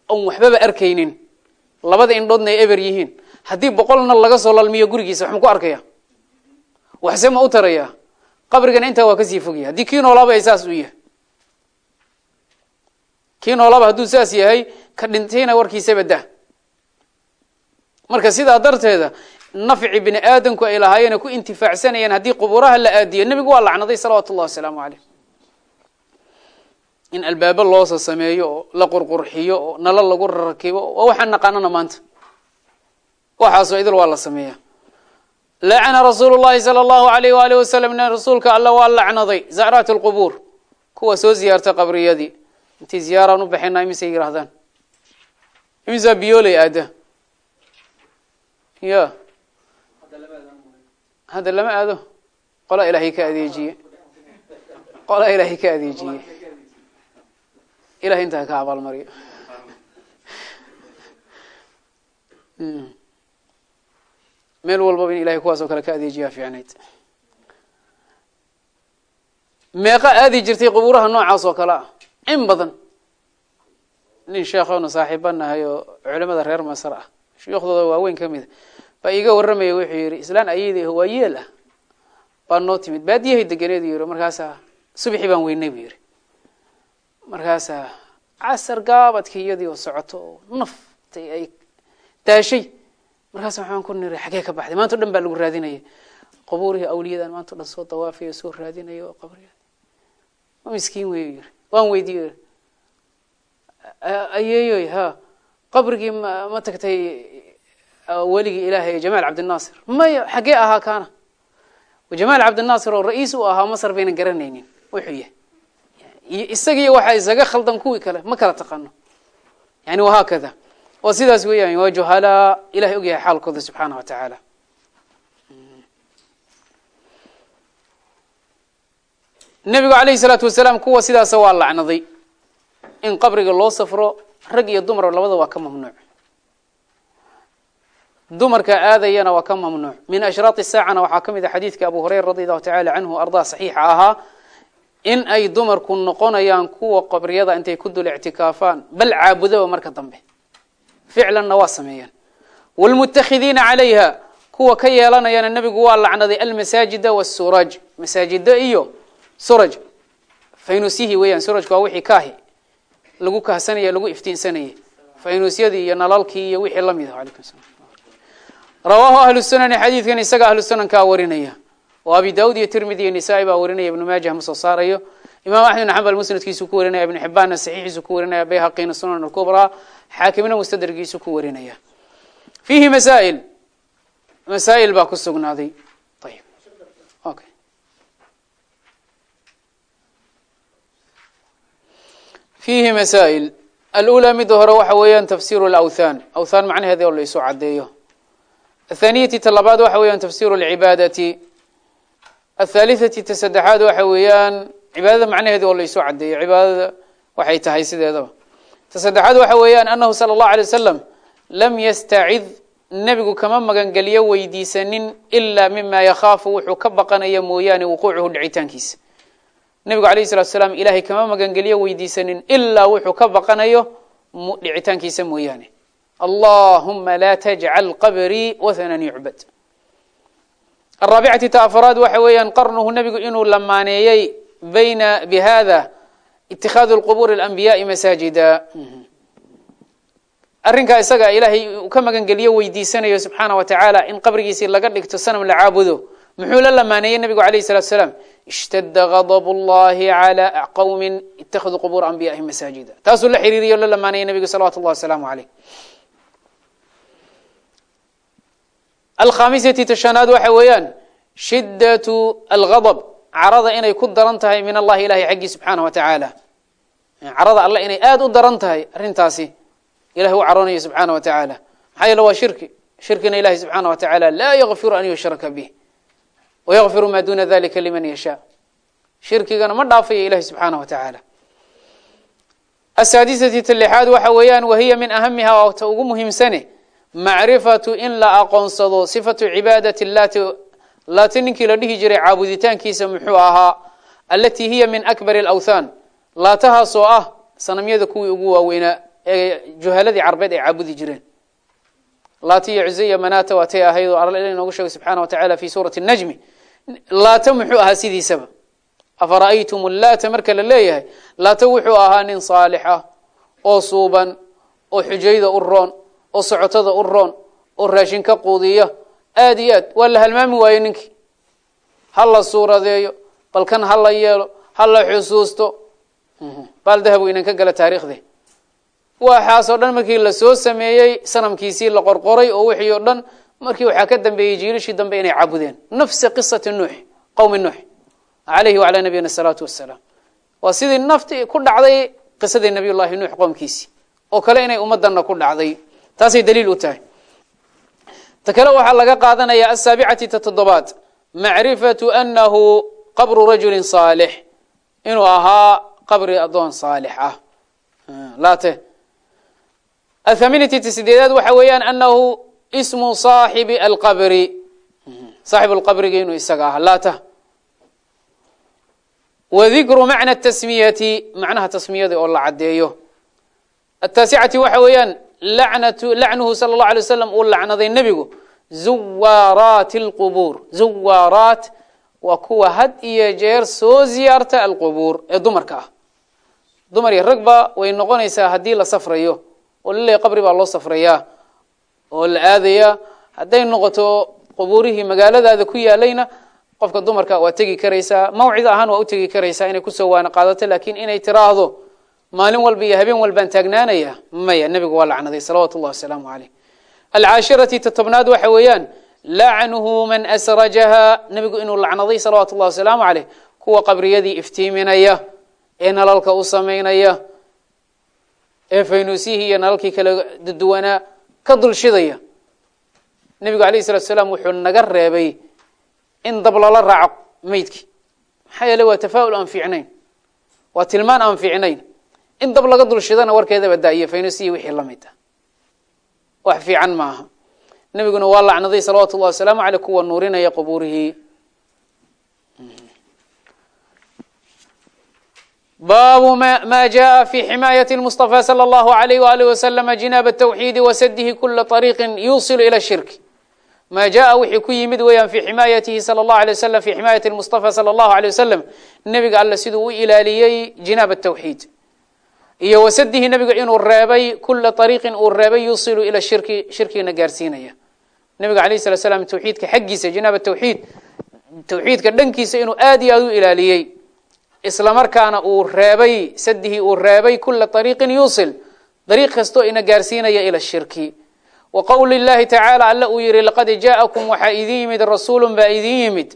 oon waxbaba arkaynin labada indhoodna ay eber yihiin haddii boqolna laga soo lalmiyo gurigiisa wax ma ku arkaya waxse ma u taraya qabrigana intaa waa ka sii fogaya haddii kii noolaaba ay saas u yahay kii noolaaba hadduu saas yahay ka dhintayna warkiisaba dah marka sidaa darteeda nafci bini aadamku ay lahaayeen ku intifaacsanayeen haddii quburaha la aadiyo nebigu waa lacnaday salawaatu ullahi wasalaamu caleyh in albaabo loosa sameeyo oo la qurqurxiyo oo nalo lagu rakibo waa waxaan naqaanana maanta. Waxaasoo idil waa la sameeya lacana rasuulu llahi sala allahu alayh waali wasalam n rasuulka alla waa lacnaday zacraat alqubuur. Kuwa soo ziyaarta qabriyadii. Intay ziyaaraan u baxeenaa imisay yihaahdaan imisaa biyooley aada ya. Hadda lama aado qolaa ilaahay ka adeejiye qolaa ilaahay ka adeejiye ilahay intaa ka abaalmariyo meel walbaba in ilahay kuwaas oo kale ka adeejiyaa fiicnayd meeqa aadi jirtay qubuuraha noocaas oo kale in badan nin sheekhoonu saaxiiba nahay oo culimada reer masar ah. Shuyuukhdooda waaweyn ka mida baa iiga warramaya wuxuu yidhi islaan ayeyda waa yeel ah baa noo timid. Baadiyahay deganeed yiri markaasaa subaxii baan weynay buu yidhi. Markaasaa casar gaabadkii iyadii oo socoto oo naftay ay daashay markaasa waxaan ku niri xagee ka baxday? Maanta o dhan baa lagu raadinaya qabuurihii awliyadan maanta o dhan soo dawaafay oo soo raadinaya oo qabriya ma miskiin weyu yiri waan weydiiye ayeeyoy ha qabrigii ma tagtay weligii ilaahay jamaal cabdinaasir maya xagee ahaa kaana. Jamaal cabdinaasir oo ra'iis u ahaa masar baynan garanaynin wuxuu yahay. Iyo isagiiyo waxaa isaga khaldan kuwii kale ma kala taqaano. Yani wahaakada waa sidaas weeyaan waa juhalaa ilahay og yahay xaalkooda subxaana wa tacaala. Nebigu alayhi salaatu wasalaam kuwa sidaasa waa lacnaday in qabriga loo safro rag iyo dumar labada waa ka mamnuuc. Dumarka aadayana waa ka mamnuuc. Min ashraati saacana waxaa ka mid a xadiidka abu hureyra radi allahu tacala canhu ardaa saxiixa ahaa in ay dumarku noqonayaan kuwa qabriyada intay ku dul ictikaafaan bal caabudaba marka dambe. Ficlanna waa sameeyaan. Wlmutakhidiina calayha kuwa ka yeelanayana nebigu waa lacnaday almasaajida wsuraj masaajida iyo suraj faynuusyihii weeyaan surajku waa wixii kaahi lagu kahsanaya lagu iftiinsanayay faynuusyadii iyo nalalkii iyo wixii la mid ah rawaahu ahlu sunani xadiidkan isaga ahlu sunankaa warinaya. Oo abi daud iyo tirmidi iyo nisaa-i baa warinaya ibnu maajah ma soo saarayo. Imaam axmed bin xambal musnadkiisu ku warinaya ibnu xibaanna saxiixiisu ku warinaya bayhaqina sunan alkubraa xaakimna mustadrgiisu ku warinaya. Fiihi masaa'il. Masaa'il baa ku sugnaaday fiihi masaa'il. Alula midda hore waxa weeyaan tafsiru alawthan awthaan macnaheedi oo la isu caddeeyo. Athaniyati ta labaad waxa weeyaan tafsiru alcibaadati. Athaalithati ta saddexaad waxa weeyaan cibaadada macnaheedi oo la isu caddeeyo. Cibaadada waxay tahay sideedaba. Ta saddexaad waxa weeyaan anahu sala allahu alay wasalam lam yastacid nebigu kama magangeliyo weydiisanin ilaa mima yakhaafu. Wuxuu ka baqanaya mooyaane wuquucuhu dhicitaankiisa nebigu alayh salatu salaam ilahay kama magangeliyo weydiisanin ilaa wuxuu ka baqanayo dhicitaankiisa mooyaane. Allahuma la tajcal qabrii wathanan yucbad araabicati ta afraad waxa weeyaan qarnuhu nebigu inuu lamaaneeyey bayna bihada itikaadu lqubuuri alambiyaai masaajida. Arrinkaa isaga ilaahay ka magangeliyo weydiisanayo subxaana wa tacaala in qabrigiisii laga dhigto sanam la caabudo muxuu la lamaaneeyey nebigu alayh salatu salaam? Ishtadda gadab llahi calaa qowmin ittakhaduu qubuura anbiyaihim masaajida. Taasuu la xiriiriyo la lamaanayay nebigu salawatu llahi wasalaamu caleyh alkhamisati tashanaad waxa weeyaan shiddatu algadab carada inay ku daran tahay min allahi ilahay xaggii subxaana wa tacaala carada alle inay aada u daran tahay arrintaasi ilahay u caroonaya subxaana wa tacaala maxaa yeele waa shirki. Shirkina ilahi subxaana wa tacaala laa yakfiru an yushraka bih wayakfiru ma duna dalika liman yashaa shirkigana ma dhaafayo ilahi subxaana wa tacaala asaadisati ta lixaad waxa weeyaan wahiya min ahamiha oo ta ugu muhiimsane macrifatu in la aqoonsado sifatu cibaadati laati laati ninkii la dhihi jiray caabuditaankiisa muxuu ahaa alatii hiya min akbari alawthan laatahaasoo ah sanamyada kuwii ugu waaweynaa ee juhaladii carbeed ay caabudi jireen laata iyo cuze iyo oo najmi laata muxuu ahaa sidiisaba. Afara'aytum laata marka la leeyahay laata wuxuu ahaa nin saalix ah oo suuban oo xujayda u roon oo socotada u roon oo raashin ka quudiya. Aad iyo aad waa la halmaami waaye ninkii. Ha la suuradeeyo balkan ha la yeelo ha la xusuusto. Baal dahabu inan ka gala taariikhde. Waxaasoo dhan markii la soo sameeyey sanamkiisii la qorqoray oo wixii oo dhan markii waxaa ka dambeeyey jiilishii dambe inay caabudeen. Nafsa qisati nuux qowmi nuux alayhi wacalaa nabiyina asalaatu wassalaam. Waa sidii nafti ku dhacday qisadii nabiy llahi nuux qoomkiisii oo kale inay ummadana ku dhacday. Taasay daliil u tahay. Ta kale laga qaadanaya asaabicati ta toddobaad anahu qabru rajulin saalix. Inuu ahaa qabri adoon saalix ah. Laate. Athaminati ta waxa weeyaan anahu ismu saaxibi alqabri. Saaxib alqabriga inuu isaga ahaa laata wadikru macna tasmiyati macnaha tasmiyada oo la caddeeyo. Ataasicati waxa weeyaan lacnatu lacnuhu sala allahu alay wasalam uu lacnaday nebigu. Zuwaaraati alqubuur. Zuwaaraat waa kuwa had iyo jeer soo ziyaarta alqubuur ee dumarka ah. Dumar iyo ragba way noqonaysaa haddii la safrayo. Oo laleeyahy qabri baa loo safrayaa oo la aadayaa hadday noqoto qubuurihii magaaladaada ku yaalayna qofka dumarka waa tegi karaysaa mawcid ahaan waa u tegi karaysaa inay ku soo waana qaadato laakiin inay tiraahdo maalin walba iyo habeen walbaan taagnaanaya maya nebigu waa lacnaday salawaatu llahi wasalaamu caleyh alcaashirati ta waxa weeyaan lacnuhu man asrajaha nebigu inuu lacnaday salawaatu llahi wasalaamu caleyh kuwa qabriyadii iftiiminaya ee nalalka u samaynaya ee faynuusihii iyo nalalkii kala duwanaa ka dulshidaya. Nebigu alayh salatu salaam wuxuu naga reebay in dab lala raaco meydkii maxaa yeele waa tafaa'ul aan fiicnayn. Waa tilmaan aan fiicnayn. In dab laga dulshidana warkeedaba daa'iyo faynuusiyi wixii la mid ah. Wax fiican maaha. Nebiguna waa lacnaday salawaatu ullahi wasalaamu caleyh kuwa nuurinaya qubuurihii baabu ma jaءa fi ximaayati mustafa salى اllahu alayh walih waslama jinaaba tawxiidi wasadihi kula طariiqi yuusilu ila shirki ma jaءa wixii ku yimid weeyaan fi ximaayatihi salى اllahu alay waslm fi ximaayati mustafa salى اllahu alيyh wasalam nebiga alle siduu u ilaaliyey jinaaba tawxiid iyo wasadihi nebiga inuu reebay kula ariiqin uu reebay yuusilu ila shirki shirkigana gaarsiinaya nebiga alayh salat slam tawxiidka xaggiisa jinaaba tawxiid tawxiidka dhankiisa inuu aad iyo aad u ilaaliyey isla markaana uu reebay sadihii uu reebay kula ariiqin yuusil dariiq kastoo ina gaarsiinaya ila shirki. Wa qowli llahi tacaala alla uu yihi laqad jaa'akum waxaa idin yimid rasuulun baa idin yimid.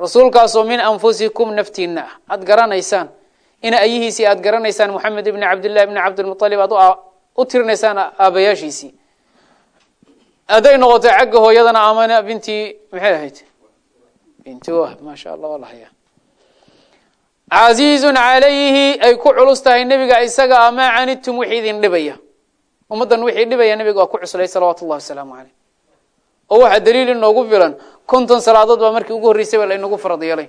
Rasuulkaasoo min anfusikum naftiina ah aad garanaysaan. Ina ayihiisii aad garanaysaan moxamed ibni cabdillahi ibni cabdilmualib aad u tirinaysaan aabayaashiisii. Hadday noqoto xagga hooyadana amana binti maxay ahayd? Binti wah maasha allah waa lahaya casiizun calayhi ay ku culus tahay nebiga isaga a maa canidtum wixii idin dhibaya? Ummaddan wixii dhibaya nebiga waa ku cuslay salawaatu ullahi wasalaamu caleyh oo waxaa daliil inoogu filan konton salaadood baa markii ugu horreysay ba la inagu farad yeelay.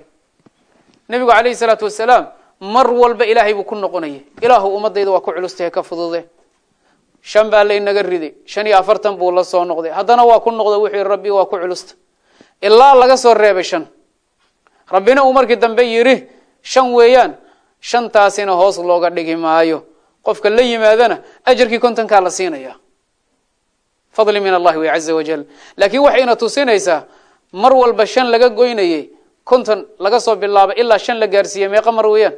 Nebigu calayhi salaatu wasalaam mar walba ilaahay buu ku noqonayay. Ilaahu ummadayda waa ku culustahay ka fudude. Shan baa laynaga riday shan iyo afartan buu la soo noqday. Haddana waa ku noqday wuxuu rabbi waa ku culusta ilaa laga soo reebay shan. Rabbina uu markii dambe yidhi shan weeyaan shantaasina hoos looga dhigi maayo. Qofka la yimaadana ajarkii kontonkaa la siinaya fadli min allahi wey caza wajal laakiin waxayna tusinaysaa mar walba shan laga goynayay konton laga soo bilaabo ilaa shan la gaarsiiyey meeqa mar weeyaan?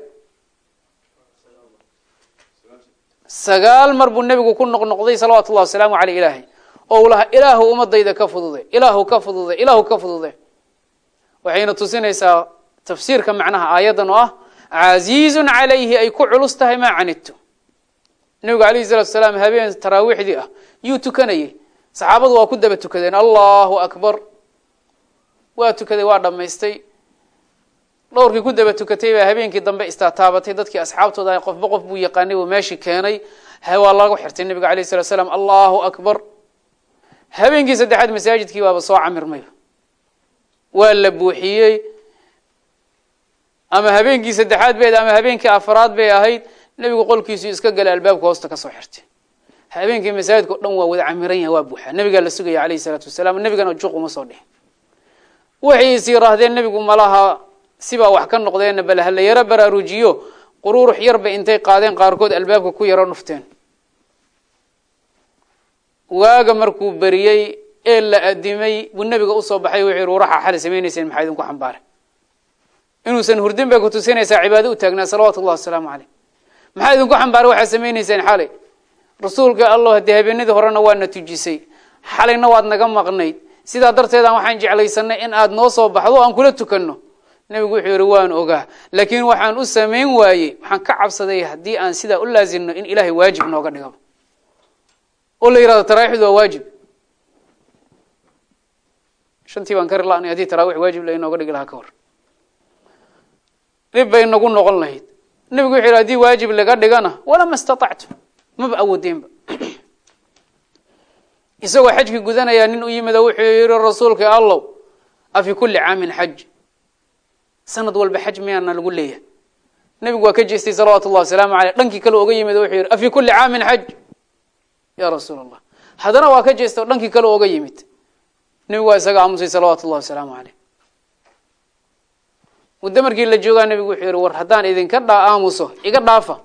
Sagaal mar buu nebigu ku noqnoqday salawatu llahi wasalaamu caleyh ilaahay. Oo u lahaa ilaahu ummadayda ka fudude ilaahu ka fudude ilaahu ka fudude. Waxayna tusinaysaa tafsiirka macnaha aayaddan oo ah casiizun calayhi ay ku culus tahay maa canidtu. Nebigu alayhi salatu salaam habeen taraawiixdii ah yuu tukanayay saxaabadu waa ku daba tukadeen allahu akbar. Waa tukaday waa dhammaystay. Dhowrkii ku daba tukatay baa habeenkii dambe istaataabatay dadkii asxaabtooda qofba qof buu yaqaanay buu meeshii keenay. Waa lagu xirtay nebiga alayh salatu salaam allahu akbar. Habeenkii saddexaad masaajidkii baaba soo camirmayba waa la buuxiyey ama habeenkii saddexaad bay ama habeenkii afraad bay ahayd nebigu qolkiisu iska galay albaabka hoosta ka soo xirtay. Habeenkii masaajidka o dhan waa wada camiran yahay waa buuxaa nabigaa la sugaya alayhi salaatu wasalaam nebigana juuq uma soo dhihin. Waxay is yiraahdeen nebigu malaha sibaa wax ka noqdeenna bal hala yaro baraarujiyo. Quruurux yarba intay qaadeen qaarkood albaabka ku yaro dhufteen waaga markuu beriyey ee la adimay buu nebiga u soo baxay wuxuu waraxa xali samaynayseen maxaa idinku xambaaray inuusan hurdin bay kutusinaysaa cibaado u taagnaa salawaatu ullahi wasalaamu caleyh maxaa idinku xambaaray waxaad samaynayseen xalay? Rasuulka allah haddii habeenadii horena waadna tujisay xalayna waad naga maqnayd sidaa darteedaan waxaan jeclaysanay in aad noo soo baxdo o aan kula tukanno. Nebigu wuxuu yihi waan ogaa. Laakiin waxaan u samayn waayey waxaan ka cabsaday haddii aan sidaa u laasimno in ilaahay waajib nooga dhigo. Oo la yihahdo taraaixdu waa waajib. Shantii baan kari la-nay haddii taraawix waajib la inooga dhigi lahaa ka hor dhib bay nagu noqon lahayd. Nebigu wuxuu yihi haddii waajib laga dhigana walama istatactu. Maba awoodeenba. Isagoo xajki gudanayaa nin u yimid wuxuu yihi rasuulka allow afi kuli caamin xaj. Sanad walba xaj miyaana lagu leeyahay. Nebigu waa ka jeestay salawaatu ullahi wasalaamu aleyh dhankii kale oga yimid wuxuu yihi afi kuli caamin xaj. Ya rasuul allah haddana waa ka jeestay oo dhankii kale oga yimid. Nebigu waa isaga aamusay salawaatu ullahi wasalaamu aleyh muddo markii la joogaa nebigu wuxuu yihi war haddaan idinka dha aamuso iga dhaafa.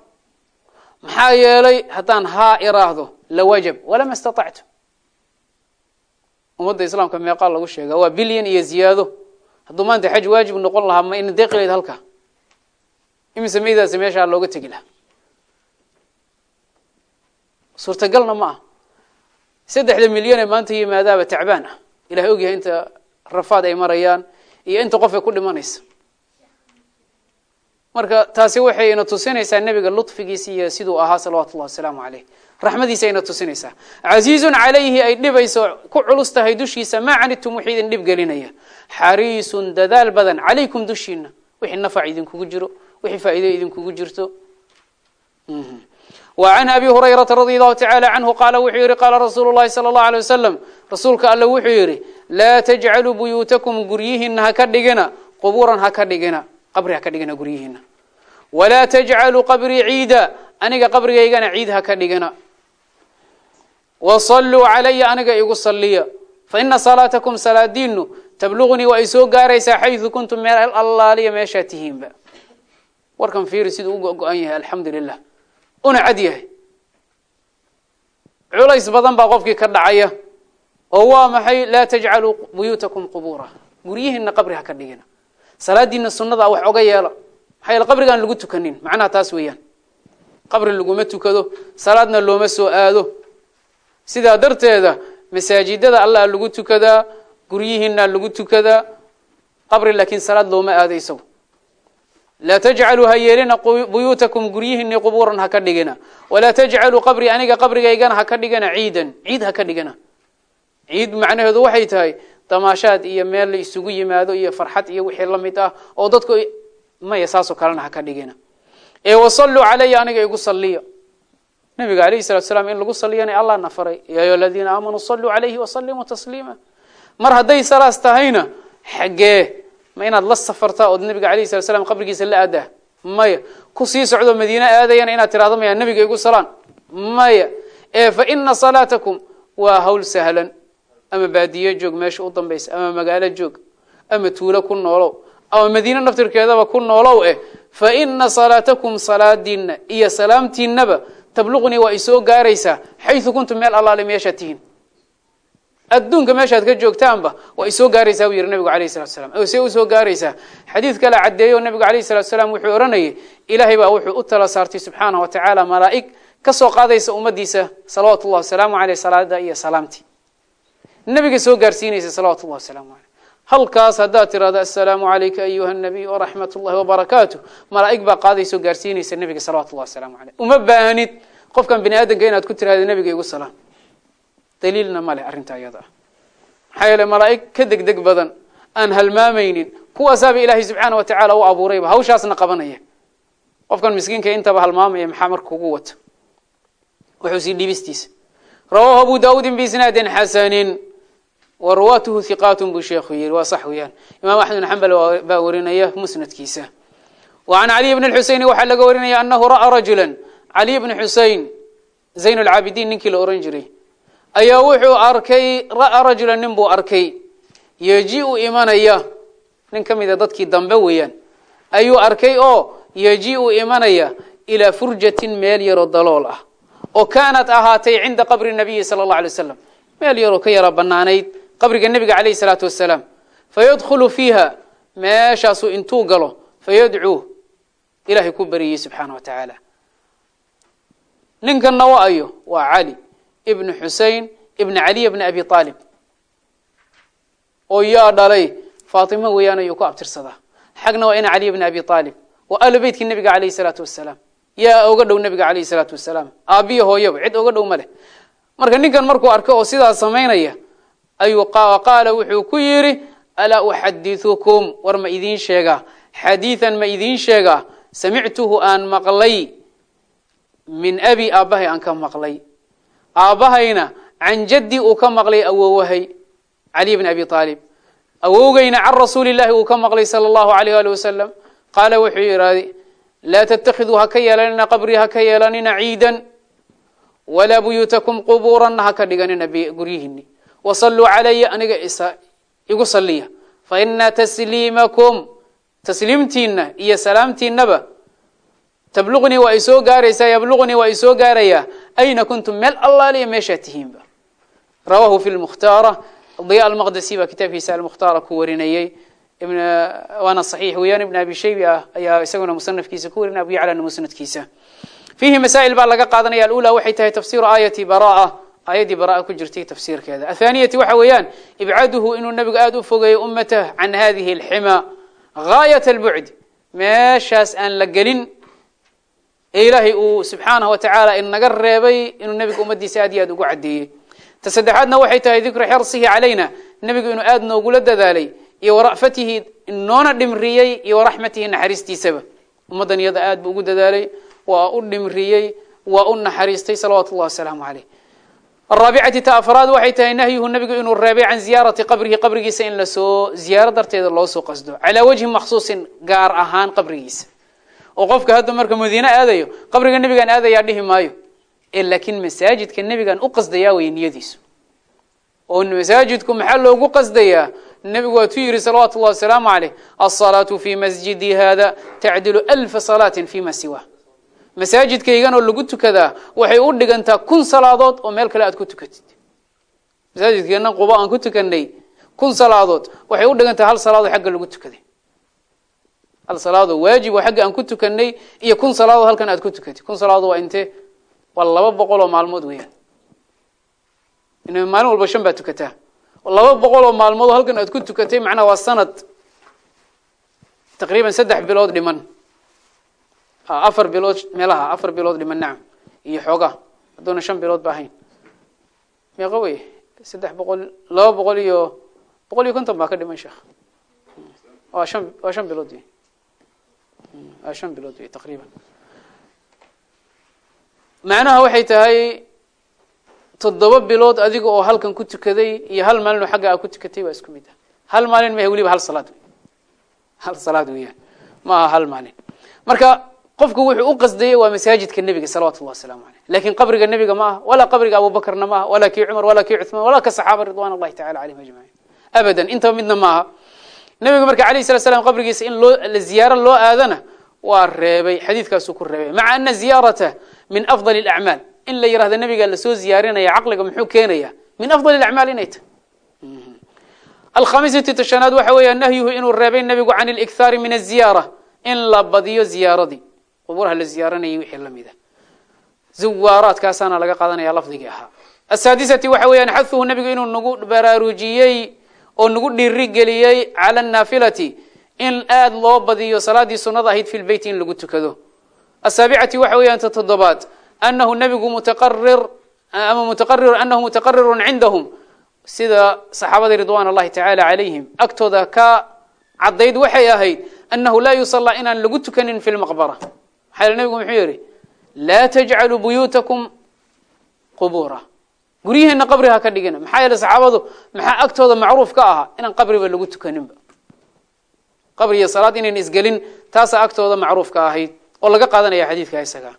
Maxaa yeelay haddaan haa iraahdo lawajab walama istatactu. Ummadda islaamka meeqaa lagu sheega waa bilyan iyo ziyaado. Hadduu maanta xaj waajib noqon lahaa ma ina deeqi layd halkaa imise maydaasi meeshaa looga tegi lahaa. Suurtagalna ma ah saddexda milyan ee maanta yimaadaaba tacbaan ah. Ilahay ogyahay inta rafaad ay marayaan iyo inta qof ay ku dhimanaysa marka taasi waxay ina tusinaysaa nebiga ludfigiisa iyo siduu ahaa ullahi wasalaamu caleyh raxmadiisa ayna tusinaysaa. Casiizun calayhi ay dhibayso ku culus tahay dushiisa maa canidtum wixii idin dhib gelinaya. Xariisun dadaal badan calaykum dushiina wixii nafac idinkugu jiro wixii faa'iide idinkugu jirto. Wa can abi hurayrata radi allahu tacala canhu qaala wuxuu yihi qaala rasuulu llahi sala allahu alay wasalam rasuulka alle wuxuu yihi laa tajcaluu buyuutakum guryihiina haka dhigina qubuuran haka dhigina qabri haka dhigina guryihiina walaa tajcaluu qabrii ciida. Aniga qabrigaygana ciid haka dhigina wasalluu calaya aniga igu saliya faina salaatakum salaadiinu tablugnii waa ay soo gaaraysaa xaydu kuntum meel allaaliya meeshaa tihiinba. Warkan fiiri siduu u go-go-an yahay alxamdu lilah una cad yahay. Culays badan baa qofkii ka dhacaya oo waa maxay? Laa tajcaluu buyuutakum qubuura. Guryihiina qabri haka dhigina salaadiina sunada wax oga yeela maxaa qabrigaan lagu tukanin. Macnaha taas weeyaan. Qabri laguma tukado salaadna looma soo aado. Sidaa darteeda masaajidada allah lagu tukadaa guryihiina lagu tukadaa qabri laakiin salaad looma aado isagu laa tajcaluu ha yeelina buyuutakum guryihiini qubuuran haka dhigina. Walaa tajcaluu qabri aniga qabrigaygana haka dhigina ciidan. Ciid haka dhigina ciid macnaheedu waxay tahay damaashaad iyo meel la isugu yimaado iyo farxad iyo wixii la mid ah oo dadku maya saasoo kalena haka dhigina. Ee wasalluu calaya aniga igu saliya nabiga alayhi salatu salaam in lagu saliyana allah na ya ayuha aladiina aamanuu saluu calayhi wasalimuu tasliima. Mar hadday salaas tahayna xaggee ma inaad la safartaa ood nabiga alayhi salatu slam qabrigiisa la aadaa? Maya. Ku sii socdo madiine aadayana inaad tirahdo maya nabiga igu salaan. Maya. Ee fa ina salaatakum waa hawl sahlan. Ama baadiye joog meesha u dambaysa ama magaalo joog ama tuulo ku noolow ama madiine naftirkeedaba ku noolow eh fa ina salaatakum salaadiina iyo salaamtiinaba tabluqnii waa isoo gaaraysaa xayu kuntum meel allaale meeshaad tihiin adduunka meeshaad ka joogtaanba waa isoo gaaraysaa buu yihi nabigu alayh salatu salam oo see u soo gaaraysaa xadiid kale caddeeyo nabigu alayh salatu salaam wuxuu odhanayay ilaahay baa wuxuu u tala saartay subxaanah wa tacaala malaa'ig ka soo qaadaysa ummadiisa salawaatu ullahi wasalaamu aleyh salaada iyo salaamtii nabiga soo gaarsiinaysa salawatu wasalaamu halkaas haddaad tirahdo assalaamu calayka ayuha nabiy waraxmat ullahi wabarakaatu malaa'ig baa qaadaysoo gaarsiinaysa nabiga salawatu ullahi wasalaamu aleyh uma baahnid qofkan bini aadanka inaad ku tirahdo nabiga igu salaam. Daliilna male arrinta iyada. Ah maxaa yeele malaa'ig ka deg deg badan aan halmaamaynin kuwaasaaba ilaahay subxaana wa tacaala u abuurayba hawshaasna qabanaya. Qofkan miskiinka intaba halmaamaya maxaa marka kugu wata? Wuxuu sii dhibistiisa rawaahu abu daawuudin biisnaadin xasanin wa rawaatuhu hiqaatun buu sheekhu yiri waa sax weeyaan imaam axmed bin xambal baa warinaya musnadkiisa wa can caliy bni lxuseyni waxaa laga warinaya anahu ra'aa rajula caliy bni xusein zayn alcaabidiin ninkii la ohan jiray ayaa wuxuu arkay ra'a rajula nin buu arkay yeji-u imanaya nin ka mida dadkii dambe weeyaan ayuu arkay oo yeji-u imanaya ilaa furjatin meel yaroo dalool ah oo kaanat ahaatay cinda qabri nabiyi sala allahu alay wasalam meel yaroo ka yara banaanayd qabriga nebiga calayhi salaatu wasalaam fayadkhulu fiiha meeshaasuu intuu galo fayadcuu ilahay ku bariyey subxaana wa tacaala. Ninkanna wa ayo waa cali ibnu xusein ibna caliy bni abi aalib oo yaa dhalay faatima weeyaan ayuu ku abtirsadaa. Xagna waa ina caliy bni abi aalib waa ahlu beytkii nebiga calayhi salaatu wasalaam yaa oga dhow nebiga calayhi salaatu wasalaam aabiya hooyaba cid oga dhow ma leh. Marka ninkan markuu arkay oo sidaas samaynaya qaala wuxuu ku yidhi alaa uxadiukum war ma idiin sheega. Xadiian ma idiin sheega. Samictuhu aan maqlay. Min abi aabbahay aan ka maqlay. Aabbahayna can jaddi uu ka maqlay awowahay cali bn abi aalib awowgayna can rasuuli uu ka maqlay sal allahu alayh ali wasalam qaala wuxuu yidhahdi laa tatakiduu ha ka yeelanina qabrii ha ka yeelanina ciidan. Walaa buyuutakum qubuuranna ha ka dhiganina guryihiini wasalluu calaya aniga igu saliya faina tasliimakum tasliimtiina iyo salaamtiinaba tabluqnii waa isoo gaaraysaa yabluqnii waa isoo gaarayaa. Ayna kuntum meel allaaliya meeshaa tihiinba. Rawahu fi lmukhtaara diya almaqdisi baa kitaabkiisa almukhtaara ku warinayey waana saxiix weeyaan. Ibn abi shaybi ah ayaa isaguna musanafkiisa ku warinay abu yaclana musnadkiisa fiihi masaa'il baa laga qaadanaya. Alula waxay tahay tafsiru aayati baraa aayaddii baraa ku jirtay tafsiirkeeda. Athaniyati waxa weeyaan ibcaduhu inuu nebigu aada u fogeeyo ummatah can hadihi alxima gaayat albucd meeshaas aan la gelin ee ilaahay uu subxaanahu wa tacaala inaga reebay inuu nebiga ummaddiisa aad iyo aad ugu caddeeyey. Ta saddexaadna waxay tahay dikru xirsihi calayna nebigu inuu aada noogula dadaalay iyo wara'fatihi inoona dhimriyey iyo waraxmatihi naxariistiisaba. Ummaddan iyada aad buu ugu dadaalay waa u dhimriyey waa u naxariistay salawaatu ullahi wasalaamu caleyh araabicati ta afraad waxay tahay nahyuhu nebigu inuu reebay can ziyaarati qabrihi qabrigiisa in la soo ziyaaro darteeda loo soo qasdo. Calaa wajhin makhsuusin gaar ahaan qabrigiisa. Oo qofka hadda marka madiine aadayo qabriga nebigaan aadayaa dhihi maayo. Ee laakiin masaajidka nebigaan u qasdayaa wey niyadiisu. Oo masaajidku maxaa loogu qasdayaa? Nebigu waatuu yihi salawaatu ullahi wasalaamu caleyh alsalaatu fi masjidi hada tacdilu alfa salaatin fima siwa masaajidkayganoo lagu tukadaa waxay u dhigantaa kun salaadood oo meel kale aad ku tukatid. Masaajidkeena qubo aan ku tukanay kun salaadood waxay u dhigantaa hal salaadoo xagga lagu tukaday. Hal salaadoo waajib oo xagga aan ku tukanay iyo kun salaadood halkan aad ku tukatid. Kun salaadood waa intee? Waa laba boqol oo maalmood weeyaan. In maalin walba shan baad tukataa. Laba boqol oo maalmood halkan aad ku tukatay macnaha waa sanad. Taqriiban saddex bilood dhiman afar bilood meelaha afar bilood dhiman nacam iyo xoogaa hadduuna shan bilood ba ahayn. Meeqa wey saddex boqol laba boqol iyo boqol iyo konton baa ka dhiman sheekh waa shan waa shan bilood wey. Waa shan bilood wey taqriiban. Macnaha waxay tahay toddoba bilood adiga oo halkan ku tukaday iyo hal maalin oo xagga aa ku tukatay waa isku mid ah. Hal maalin mahe weliba hal salaad hal salaad weeyaan. Ma aha hal maalin. Marka qofku wuxuu u qasdayey waa masaajidka nebiga salawatullah wasalaamu aleyh laakiin qabriga nebiga ma ah walaa qabriga abubakrna ma ah walaa kii cumar walaa kii cumaan walaa ka saxaaba ridwan allahi tacala aleyhim ajmaciin abadan intaba midna ma aha. Nebiga marka alayh salat slam qabrigiisa in loo ziyaaro loo aadana waa reebay xadiidkaasuu ku reebay. Maca ana ziyaarata min afdali alacmaal in la yirahda nebigaa la soo ziyaarinaya caqliga muxuu keenaya min afdali acmaal inay tahy alkhamisatu tashanaad waxa weeya nahyuhu inuu reebay nebigu can اlikhaari min aziyaara in la badiyo ziyaaradii quburaha la ziyaaranayay wixii la mid a. Zawaaraadkaasaana laga qaadanaya lafdigii ahaa. Asaadisati waxa weeyaan xahuhu nebigu inuu nagu baraarujiyey oo nagu dhiirigeliyey cala annaafilati in aad loo badiyo salaadii sunada ahayd fi in lagu tukado. Asaabicati waxa weeyaan ta toddobaad anahu nebigu mutaqarir ama mutaqarir anahu mutaqarirun cindahum. Sida saxaabadii ridwan allahi tacaala calayhim agtooda ka caddayd waxay ahayd anahu laa yusallaa inaan lagu tukanin fi lmaqbara maxaa yele nebigu muxuu yihi laa tajcaluu buyuutakum qubuura. Guryiheena qabri ha ka dhigina. Maxaa yeele saxaabadu maxaa agtooda macruuf ka ahaa inaan qabriba lagu tukaninba? Qabri iyo salaad inayn isgelin taasaa agtooda macruuf ka ahayd oo laga qaadanaya xadiidka isaga.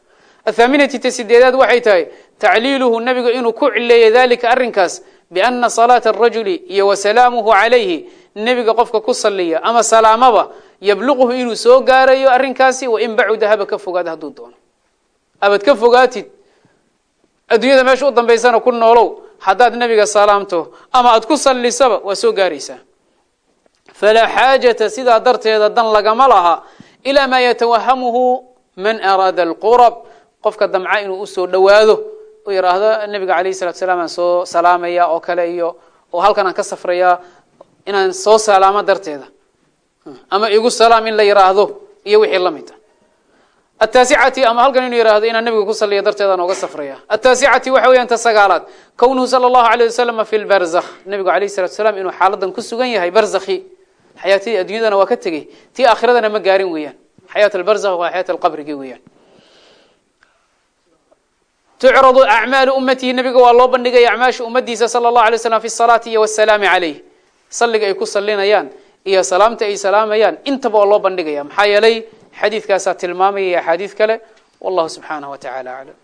Athaaminati ta sideedaad waxay tahay tacliiluhu nebiga inuu ku cileeyo dalika arrinkaas biana salaata arajuli iyo wa salaamuhu calayhi nebiga qofka ku saliya ama salaamaba yabluquhu inuu soo gaarayo arrinkaasi wain bacuda haba ka fogaada hadduu doono. Abad ka fogaatid adduunyada meesha u dambaysana ku noolow haddaad nebiga salaamto ama aad ku sallisaba waa soo gaaraysaa falaa xaajata sidaa darteeda dan lagama laha ilaa maa yatawahamuhu man araada alqurab. Qofka damca inuu u soo dhowaado u yidhaahdo nebiga alayh salatu salaam aan soo salaamaya oo kale iyo oo halkan aan ka safrayaa inaan soo salaamo darteeda. Ama igu salaam in la yidhaahdo iyo wixii la mid a ataasicati ama halkan inuu yihahdo inaan nebiga ku saliya darteedaan oga safraya. Ataasicati waxa weeyaan ta sagaalaad kownuhu sala allahu alayh wasalam fi lbarzakh nebigu alayh salaam inuu xaaladan ku sugan yahay barzakhi. Xayaatadii addunyadana waa ka tegey. Tii aakhiradana ma gaarin weeyaan. Xayaat albarzakh waa xayaat alqabrigi weeyaan. Tucradu acmaalu ummatihi. Nebiga waa loo bandhigaya acmaasha ummadiisa sala allahu alay slam fi salaati iyo wasalaami salliga ay ku sallinayaan iyo salaamta ay salaamayaan intaba waa loo bandhigaya maxaa yeelay xadiidkaasaa tilmaamaya axaadiid kale. Wallahu subxaanahu wa tacala aclam